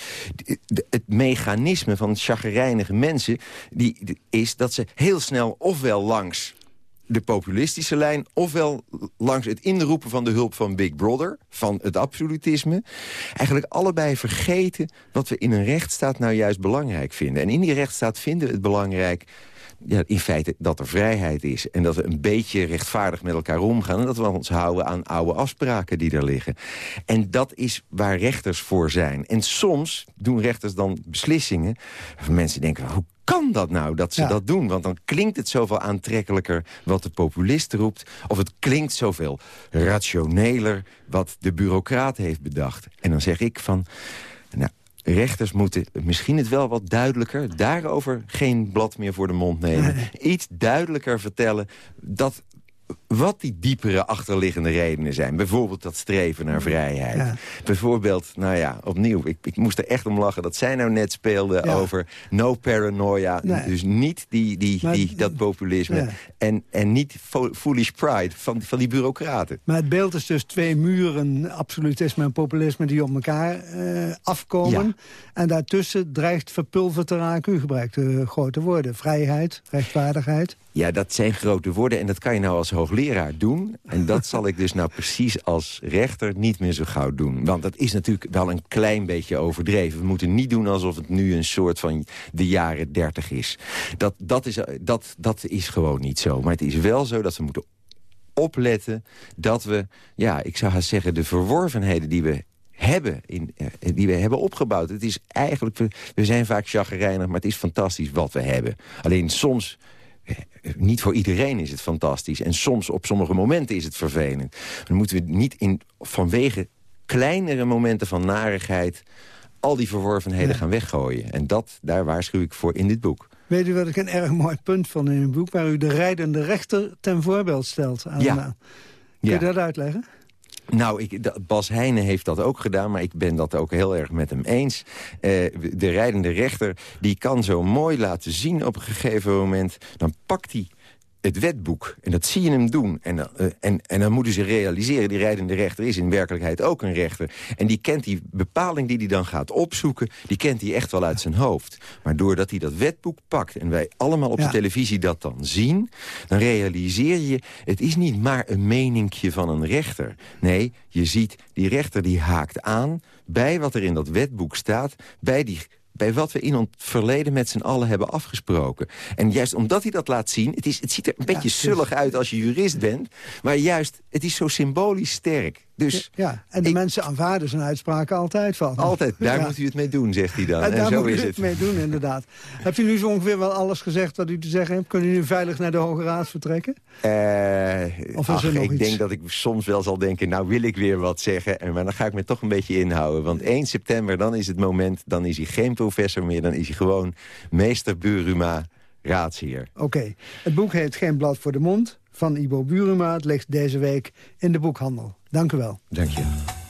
het mechanisme van chagrijnige mensen die, is dat ze heel snel ofwel langs de populistische lijn... ofwel langs het inroepen van de hulp van Big Brother... van het absolutisme. Eigenlijk allebei vergeten wat we in een rechtsstaat nou juist belangrijk vinden. En in die rechtsstaat vinden we het belangrijk... Ja, in feite dat er vrijheid is. En dat we een beetje rechtvaardig met elkaar omgaan. En dat we ons houden aan oude afspraken die er liggen. En dat is waar rechters voor zijn. En soms doen rechters dan beslissingen... van mensen denken, hoe kan dat nou, dat ze Ja. dat doen? Want dan klinkt het zoveel aantrekkelijker wat de populist roept... of het klinkt zoveel rationeler wat de bureaucraat heeft bedacht. En dan zeg ik van... Nou, rechters moeten misschien het wel wat duidelijker... daarover geen blad meer voor de mond nemen. Iets duidelijker vertellen dat wat die diepere achterliggende redenen zijn. Bijvoorbeeld dat streven naar vrijheid. Ja. Bijvoorbeeld, nou ja, opnieuw, ik, ik moest er echt om lachen... dat zij nou net speelde Ja. over no paranoia. Nee. Dus niet die, die, Maar- die, dat populisme. Ja. En, en niet fo- foolish pride van, van die bureaucraten. Maar het beeld is dus twee muren, absolutisme en populisme... die op elkaar eh, afkomen. En daartussen dreigt verpulverd te raken. U gebruikt de grote woorden. Vrijheid, rechtvaardigheid. Ja, dat zijn grote woorden en dat kan je nou als hoogleraar doen. En dat zal ik dus nou precies als rechter niet meer zo gauw doen. Want dat is natuurlijk wel een klein beetje overdreven. We moeten niet doen alsof het nu een soort van de jaren dertig is. Dat, dat, is dat, dat is gewoon niet zo. Maar het is wel zo dat we moeten opletten dat we, ja, ik zou haast zeggen... de verworvenheden die we hebben, in, eh, die we hebben opgebouwd. Het is eigenlijk, we, zijn vaak chagrijnig, maar het is fantastisch wat we hebben. Alleen soms niet voor iedereen is het fantastisch. En soms, op sommige momenten is het vervelend. Dan moeten we niet in, vanwege kleinere momenten van narigheid... al die verworvenheden Ja. gaan weggooien. En dat, daar waarschuw ik voor in dit boek. Weet u wat ik een erg mooi punt vond in uw boek... waar u de rijdende rechter ten voorbeeld stelt? Aan, Ja. Kun je Ja. dat uitleggen? Nou, ik, Bas Heijnen heeft dat ook gedaan, maar ik ben dat ook heel erg met hem eens. Eh, de rijdende rechter die kan zo mooi laten zien op een gegeven moment... dan pakt hij het wetboek en dat zie je hem doen. En, dan, eh, en, en dan moeten ze realiseren, die rijdende rechter is in werkelijkheid ook een rechter. En die kent die bepaling die hij dan gaat opzoeken... die kent hij echt wel uit zijn hoofd. Maar doordat hij dat wetboek pakt en wij allemaal op Ja. de televisie dat dan zien... dan realiseer je, het is niet maar een meninkje van een rechter. Nee, je ziet, die rechter die haakt aan bij wat er in dat wetboek staat... bij die bij wat we in het verleden met z'n allen hebben afgesproken. En juist omdat hij dat laat zien... het, is, het ziet er een beetje is- zullig uit als je jurist bent... maar juist, het is zo symbolisch sterk. Dus Ja, en de mensen aanvaarden zijn uitspraken altijd van. altijd, daar Ja. moet u het mee doen, zegt hij dan. En En, daar zo moet u is het het. mee doen, inderdaad. Hebt u nu zo ongeveer wel alles gezegd wat u te zeggen hebt? Kunnen u nu veilig naar de Hoge Raad vertrekken? Eh, Of is ach, er nog ik iets? denk dat ik soms wel zal denken, nou wil ik weer wat zeggen. En, maar dan ga ik me toch een beetje inhouden. Want 1 september, dan is het moment, dan is hij geen professor meer. Dan is hij gewoon meester Buruma, raadsheer. Oké, het boek heet Geen blad voor de mond van Ibo Buruma. Het ligt deze week in de boekhandel. Dank u wel. Dank je.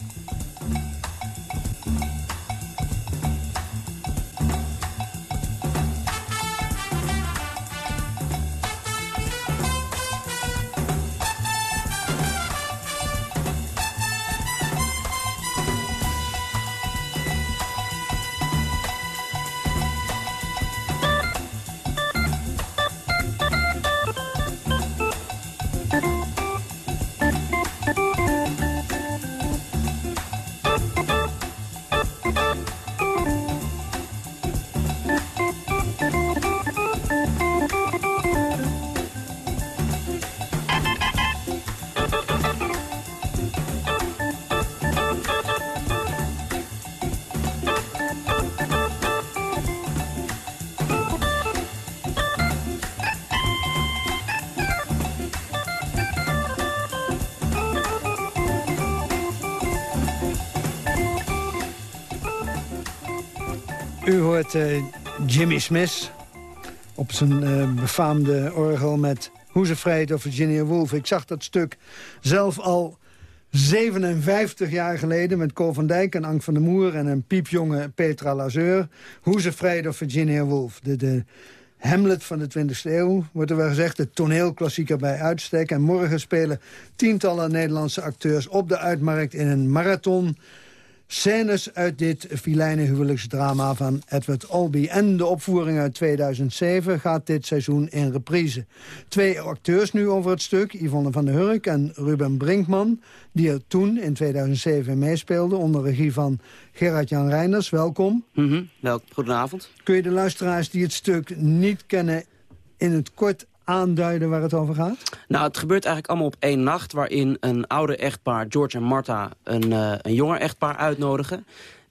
Hoort eh, Jimmy Smith op zijn eh, befaamde orgel met Who's Afraid of Virginia Woolf. Ik zag dat stuk zelf al 57 jaar geleden met Cor van Dijk en Ank van der Moer... en een piepjonge Petra Lazeur. Who's Afraid of Virginia Woolf. De, de Hamlet van de 20e eeuw, wordt er wel gezegd. De toneelklassieker bij uitstek. En morgen spelen tientallen Nederlandse acteurs op de uitmarkt in een marathon... Scènes uit dit filijne huwelijksdrama van Edward Albee. En de opvoering uit 2007 gaat dit seizoen in reprise. Twee acteurs nu over het stuk, Yvonne van der Hurk en Ruben Brinkman... die er toen in 2007 meespeelden onder regie van Gerard-Jan Reinders. Welkom. Mhm, Welkom, goedenavond. Kun je de luisteraars die het stuk niet kennen in het kort aanduiden waar het over gaat? Nou, het gebeurt eigenlijk allemaal op één nacht... waarin een oude echtpaar, George en Martha, een, eh, een jonger echtpaar uitnodigen.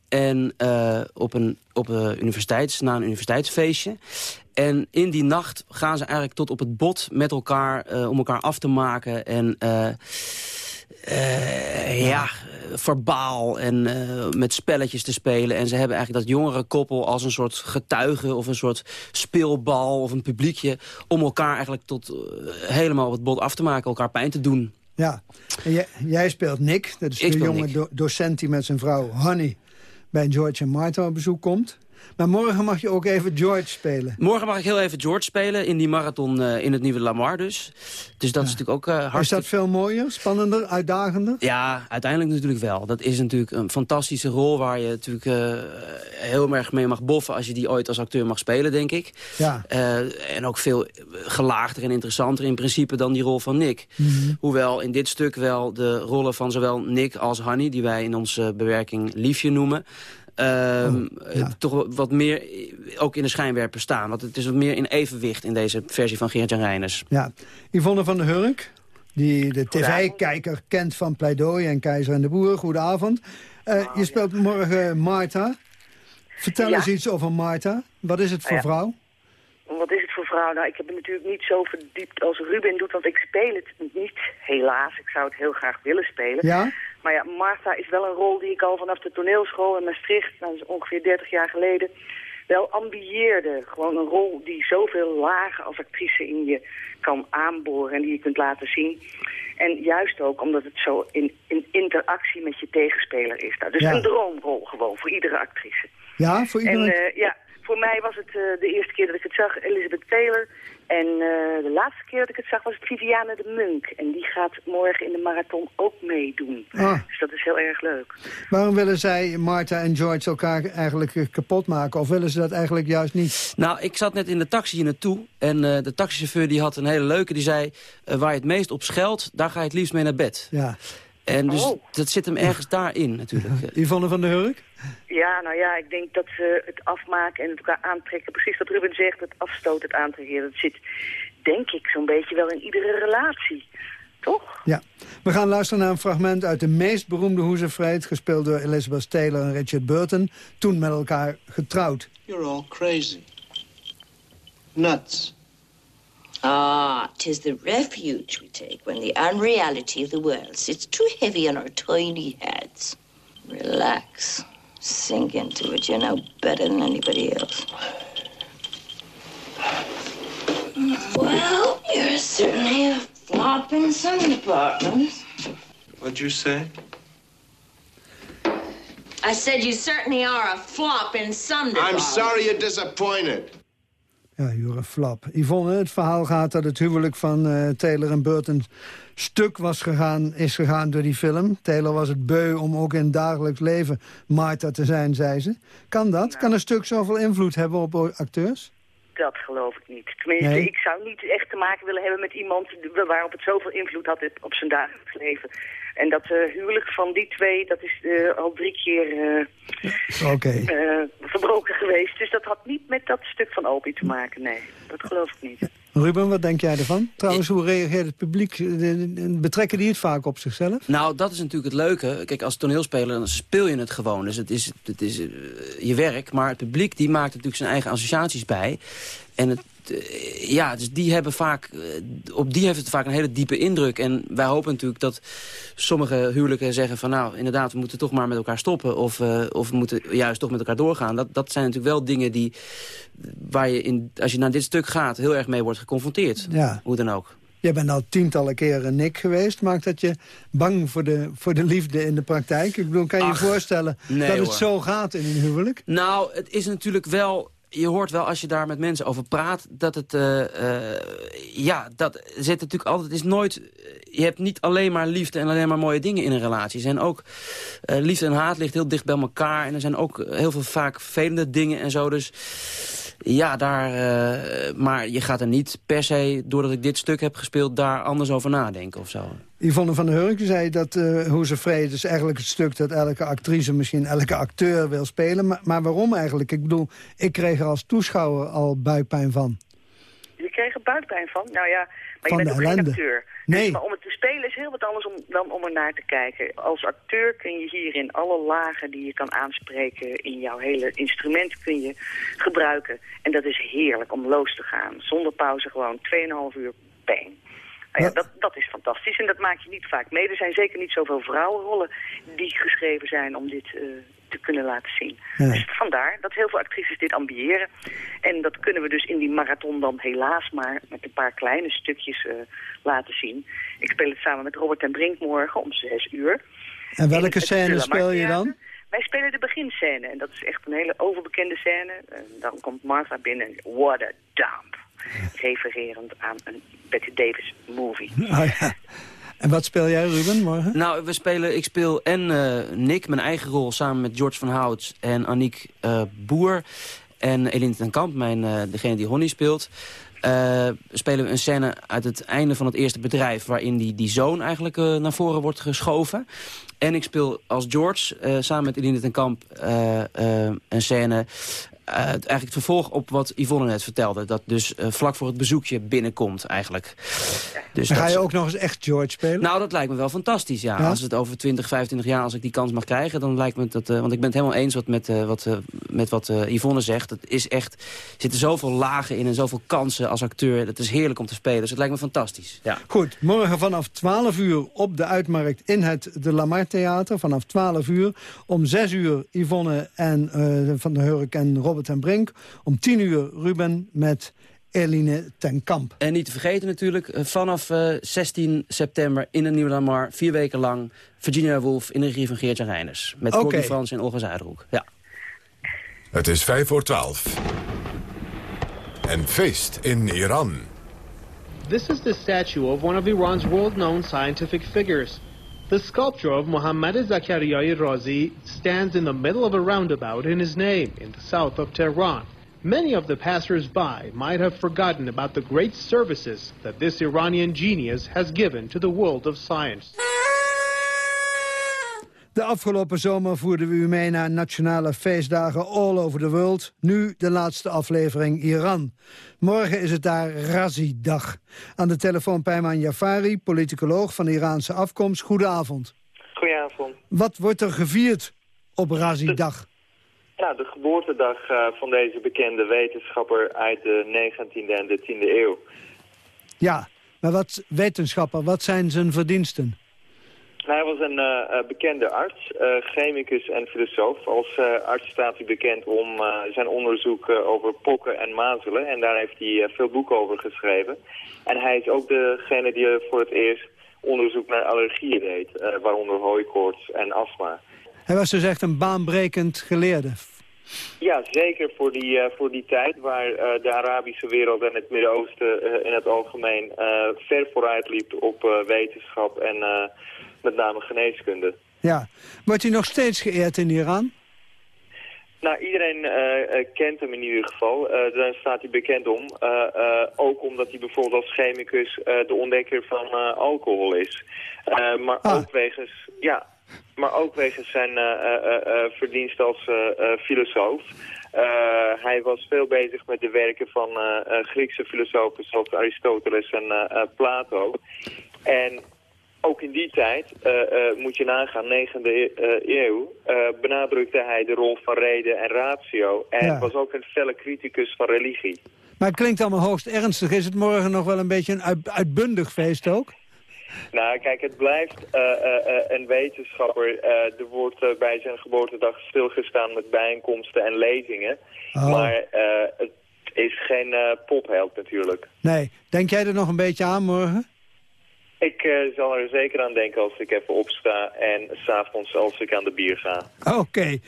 En eh, op een, op een universiteits, een universiteitsfeestje. En in die nacht gaan ze eigenlijk tot op het bot met elkaar... eh, om elkaar af te maken. En eh, ja, verbaal en eh, met spelletjes te spelen. En ze hebben eigenlijk dat jongere koppel als een soort getuige... of een soort speelbal of een publiekje... om elkaar eigenlijk tot eh, helemaal op het bot af te maken. Elkaar pijn te doen. Ja, en jij, jij speelt Nick. Dat is Ik de jonge do- docent die met zijn vrouw Honey... bij George en Martha op bezoek komt. Maar morgen mag je ook even George spelen. Morgen mag ik heel even George spelen in die marathon eh, in het nieuwe Lamar dus. Dus dat is natuurlijk ook eh Is hartstikke... dat veel mooier, spannender, uitdagender? Ja, uiteindelijk natuurlijk wel. Dat is natuurlijk een fantastische rol waar je natuurlijk eh, heel erg mee mag boffen... als je die ooit als acteur mag spelen, denk ik. Ja. Eh, en ook veel gelaagder en interessanter in principe dan die rol van Nick. Mhm. Hoewel in dit stuk wel de rollen van zowel Nick als Hanny... die wij in onze bewerking Liefje noemen... ehm, eh, toch wat meer ook in de schijnwerper staan. Want het is wat meer in evenwicht in deze versie van Geert-Jan Reiners. Ja. Yvonne van der Hurk, die de tv-kijker kent van Pleidooi en Keizer en de Boer. Goedenavond. Eh, je speelt morgen Martha. Vertel Ja. eens iets over Martha. Wat is het voor Ja. vrouw? Wat is het voor vrouw? Nou, ik heb het natuurlijk niet zo verdiept als Ruben doet, want ik speel het niet, helaas. Ik zou het heel graag willen spelen. Ja? Maar ja, Martha is wel een rol die ik al vanaf de toneelschool in Maastricht, dat is ongeveer 30 jaar geleden, wel ambieerde. Gewoon een rol die zoveel lagen als actrice in je kan aanboren en die je kunt laten zien. En juist ook omdat het zo in, in interactie met je tegenspeler is. Nou, dus Ja. een droomrol gewoon voor iedere actrice. Ja, voor En iedereen? eh, ja, voor mij was het eh, de eerste keer dat ik het zag Elizabeth Taylor. En eh, de laatste keer dat ik het zag was het Viviane de Munk. En die gaat morgen in de marathon ook meedoen. Ah. Dus dat is heel erg leuk. Waarom willen zij, Martha en George, elkaar eigenlijk eh, kapot maken? Of willen ze dat eigenlijk juist niet? Nou, ik zat net in de taxi hier naartoe. En eh, de taxichauffeur die had een hele leuke. Die zei, waar je het meest op scheldt, daar ga je het liefst mee naar bed. Ja. En dus Oh. dat zit hem ergens daarin natuurlijk. Yvonne van der Hurk? Ja, nou ja, ik denk dat ze het afmaken en het elkaar aantrekken. Precies wat Ruben zegt, het afstoot, het aantrekken. Dat zit, denk ik, zo'n beetje wel in iedere relatie. Toch? Ja. We gaan luisteren naar een fragment uit de meest beroemde Hoezefrijd... gespeeld door Elizabeth Taylor en Richard Burton. Toen met elkaar getrouwd. You're all crazy. Nuts. Ah, 'tis the refuge we take when the unreality of the world sits too heavy on our tiny heads. Relax. Sink into it. You know better than anybody else. Well, you're certainly a flop in some departments. What'd you say? I said you certainly are a flop in some departments. I'm sorry you're disappointed. Ja, Jure Flap. Yvonne, het verhaal gaat dat het huwelijk van eh, Taylor en Burton stuk was gegaan, is gegaan door die film. Taylor was het beu om ook in het dagelijks leven Martha te zijn, zei ze. Kan dat? Kan een stuk zoveel invloed hebben op acteurs? Dat geloof ik niet. Tenminste, Nee? ik zou niet echt te maken willen hebben met iemand waarop het zoveel invloed had op zijn dagelijks leven. En dat eh, huwelijk van die twee, dat is eh, al drie keer eh, Oké. eh, verbroken geweest. Dus dat had niet met dat stuk van Opie te maken, nee. Dat geloof ik niet. Ruben, wat denk jij ervan? Trouwens, hoe reageert het publiek? Betrekken die het vaak op zichzelf? Nou, dat is natuurlijk het leuke. Kijk, als toneelspeler dan speel je het gewoon. Dus het is, het is je werk. Maar het publiek die maakt natuurlijk zijn eigen associaties bij. En het, ja, dus die hebben vaak, eh, op die heeft het vaak een hele diepe indruk. En wij hopen natuurlijk dat sommige huwelijken zeggen van... nou, inderdaad, we moeten toch maar met elkaar stoppen. Of, eh, of we moeten juist toch met elkaar doorgaan. Dat, dat zijn natuurlijk wel dingen die, waar je, in, als je naar dit stuk gaat... heel erg mee wordt geconfronteerd. Ja. Hoe dan ook. Jij bent al tientallen keren Nick geweest. Maakt dat je bang voor de, voor de liefde in de praktijk? Ik bedoel, kan je je voorstellen nee, dat het hoor. zo gaat in een huwelijk? Nou, het is natuurlijk wel... Je hoort wel als je daar met mensen over praat... dat het... eh, eh, ja, dat zit natuurlijk altijd... Is nooit... Je hebt niet alleen maar liefde en alleen maar mooie dingen in een relatie. Er zijn ook... eh, liefde en haat ligt heel dicht bij elkaar. En er zijn ook heel veel vaak vervelende dingen en zo. Dus ja, daar... eh, maar je gaat er niet per se, doordat ik dit stuk heb gespeeld... daar anders over nadenken of zo. Yvonne van der Hurk zei dat uh, Hoe ze vrede is eigenlijk het stuk dat elke actrice, misschien elke acteur wil spelen. Maar, maar waarom eigenlijk? Ik bedoel, ik kreeg er als toeschouwer al buikpijn van. Je krijgt er buikpijn van. Nou ja, maar Van je de bent ook geen acteur. Nee. Dus, maar om het te spelen is heel wat anders om, dan om er naar te kijken. Als acteur kun je hierin alle lagen die je kan aanspreken in jouw hele instrument kun je gebruiken. En dat is heerlijk om los te gaan. Zonder pauze gewoon 2,5 uur bang. Nou ja, dat, dat is fantastisch en dat maak je niet vaak mee. Er zijn zeker niet zoveel vrouwenrollen die geschreven zijn om dit eh, te kunnen laten zien. Dus vandaar dat heel veel actrices dit ambiëren. En dat kunnen we dus in die marathon dan helaas maar met een paar kleine stukjes eh, laten zien. Ik speel het samen met Robert en Brink morgen om zes uur. En welke scène speel je dan? Wij spelen de beginscène en dat is echt een hele overbekende scène. En dan komt Martha binnen en what a dump. Refererend aan een Betty Davis movie. Ah, ja. En wat speel jij, Ruben, morgen? Nou, we spelen, ik speel en eh, Nick, mijn eigen rol, samen met George van Houts en Aniek eh, Boer. En Eline ten Kamp, mijn, eh, degene die Honey speelt. eh, spelen we een scène uit het einde van het eerste bedrijf... waarin die, die zoon eigenlijk eh, naar voren wordt geschoven. En ik speel als George, eh, samen met Eline ten Kamp, een scène... eh, eigenlijk het vervolg op wat Yvonne net vertelde. Dat dus eh, vlak voor het bezoekje binnenkomt eigenlijk. Dus Dan ga je ook nog eens echt George spelen? nou, dat lijkt me wel fantastisch, ja. Ja? Als het over 20, 25 jaar, als ik die kans mag krijgen... dan lijkt me dat... eh, want ik ben het helemaal eens wat met, eh, wat, eh, met wat eh, Yvonne zegt. Het is echt... Er zitten zoveel lagen in en zoveel kansen als acteur. Het is heerlijk om te spelen, dus het lijkt me fantastisch. Ja. Goed, morgen vanaf 12 uur op de Uitmarkt in het De Lamar Theater. Vanaf 12 uur. Om 6 uur Yvonne en, eh, van der Hurk en Robert en Brink. Om 10 uur Ruben met Eline ten Kamp. En niet te vergeten natuurlijk, eh, vanaf eh, 16 september in de Nieuwe Lamar... vier weken lang Virginia Woolf in de regie van Geertje Reiners. Met. Corky Frans en Olga Zuiderhoek. Ja. Het is vijf voor twaalf. En feest in Iran. This is the statue of one of Iran's world-known scientific figures. The sculpture of Mohammad Zakariya Razi stands in the middle of a roundabout in his name in the south of Tehran. Many of the passers-by might have forgotten about the great services that this Iranian genius has given to the world of science. De afgelopen zomer voerden we u mee naar nationale feestdagen all over the world. Nu de laatste aflevering Iran. Morgen is het daar Razi-dag. Aan de telefoon Peyman Jafari, politicoloog van Iraanse afkomst. Goedenavond. Goedenavond. Wat wordt er gevierd op Razi-dag? Nou, de geboortedag eh, van deze bekende wetenschapper uit de 19e en de 10e eeuw. Ja, maar wat wetenschapper, wat zijn zijn verdiensten? Hij was een eh, eh, bekende arts, eh, chemicus en filosoof. Als arts staat hij bekend om zijn onderzoek over pokken en mazelen. En daar heeft hij veel boeken over geschreven. En hij is ook degene die voor het eerst onderzoek naar allergieën deed. waaronder hooikoorts en astma. Hij was dus echt een baanbrekend geleerde. Ja, zeker voor die, voor die tijd waar de Arabische wereld en het Midden-Oosten in het algemeen ver vooruit liep op wetenschap en met name geneeskunde. Ja. Wordt hij nog steeds geëerd in Iran? Nou, iedereen eh, eh, kent hem in ieder geval. Eh, daar staat hij bekend om. Ook omdat hij bijvoorbeeld als chemicus de ontdekker van alcohol is. Maar ook wegens... Ja, maar ook wegens zijn verdienst als filosoof. Hij was veel bezig met de werken van Griekse filosofen zoals Aristoteles en Plato. En ook in die tijd, eh, eh, moet je nagaan, 9e e- eh, eeuw, benadrukte hij de rol van reden en ratio. En Ja. was ook een felle criticus van religie. Maar het klinkt allemaal hoogst ernstig. Is het morgen nog wel een beetje een uit- uitbundig feest ook? Nou, kijk, het blijft een wetenschapper. Eh, er wordt bij zijn geboortedag stilgestaan met bijeenkomsten en lezingen. Oh. Maar het is geen popheld natuurlijk. Nee. Denk jij er nog een beetje aan morgen? Ik eh, zal er zeker aan denken als ik even opsta en s'avonds als ik aan de bier ga. Oké.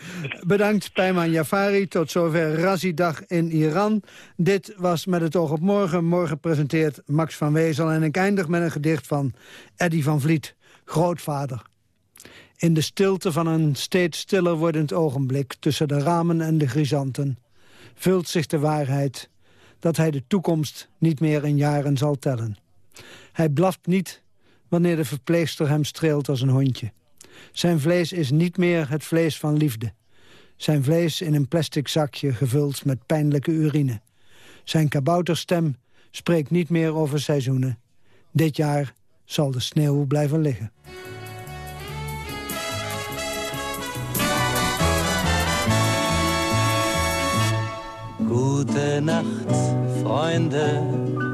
Bedankt, Peyman Jafari. Tot zover Razi-dag in Iran. Dit was Met het oog op morgen. Morgen presenteert Max van Wezel. En ik eindig met een gedicht van Eddy van Vliet. Grootvader. In de stilte van een steeds stiller wordend ogenblik... tussen de ramen en de grisanten... vult zich de waarheid dat hij de toekomst niet meer in jaren zal tellen. Hij blaft niet wanneer de verpleegster hem streelt als een hondje. Zijn vlees is niet meer het vlees van liefde. Zijn vlees in een plastic zakje gevuld met pijnlijke urine. Zijn kabouterstem spreekt niet meer over seizoenen. Dit jaar zal de sneeuw blijven liggen. Gute Nacht, Freunde.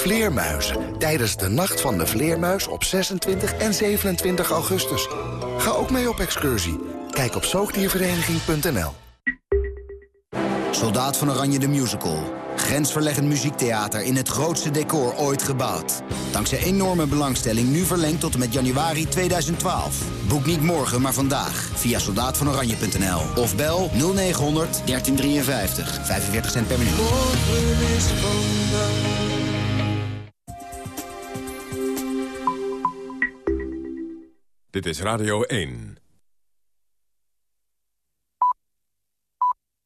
Vleermuizen tijdens de Nacht van de Vleermuis op 26 en 27 augustus. Ga ook mee op excursie. Kijk op zoogdiervereniging.nl Soldaat van Oranje de Musical. Grensverleggend muziektheater in het grootste decor ooit gebouwd. Dankzij enorme belangstelling nu verlengd tot en met januari 2012. Boek niet morgen, maar vandaag via soldaatvanoranje.nl. Of bel 0900 1353. 45 cent per minuut. Dit is Radio 1.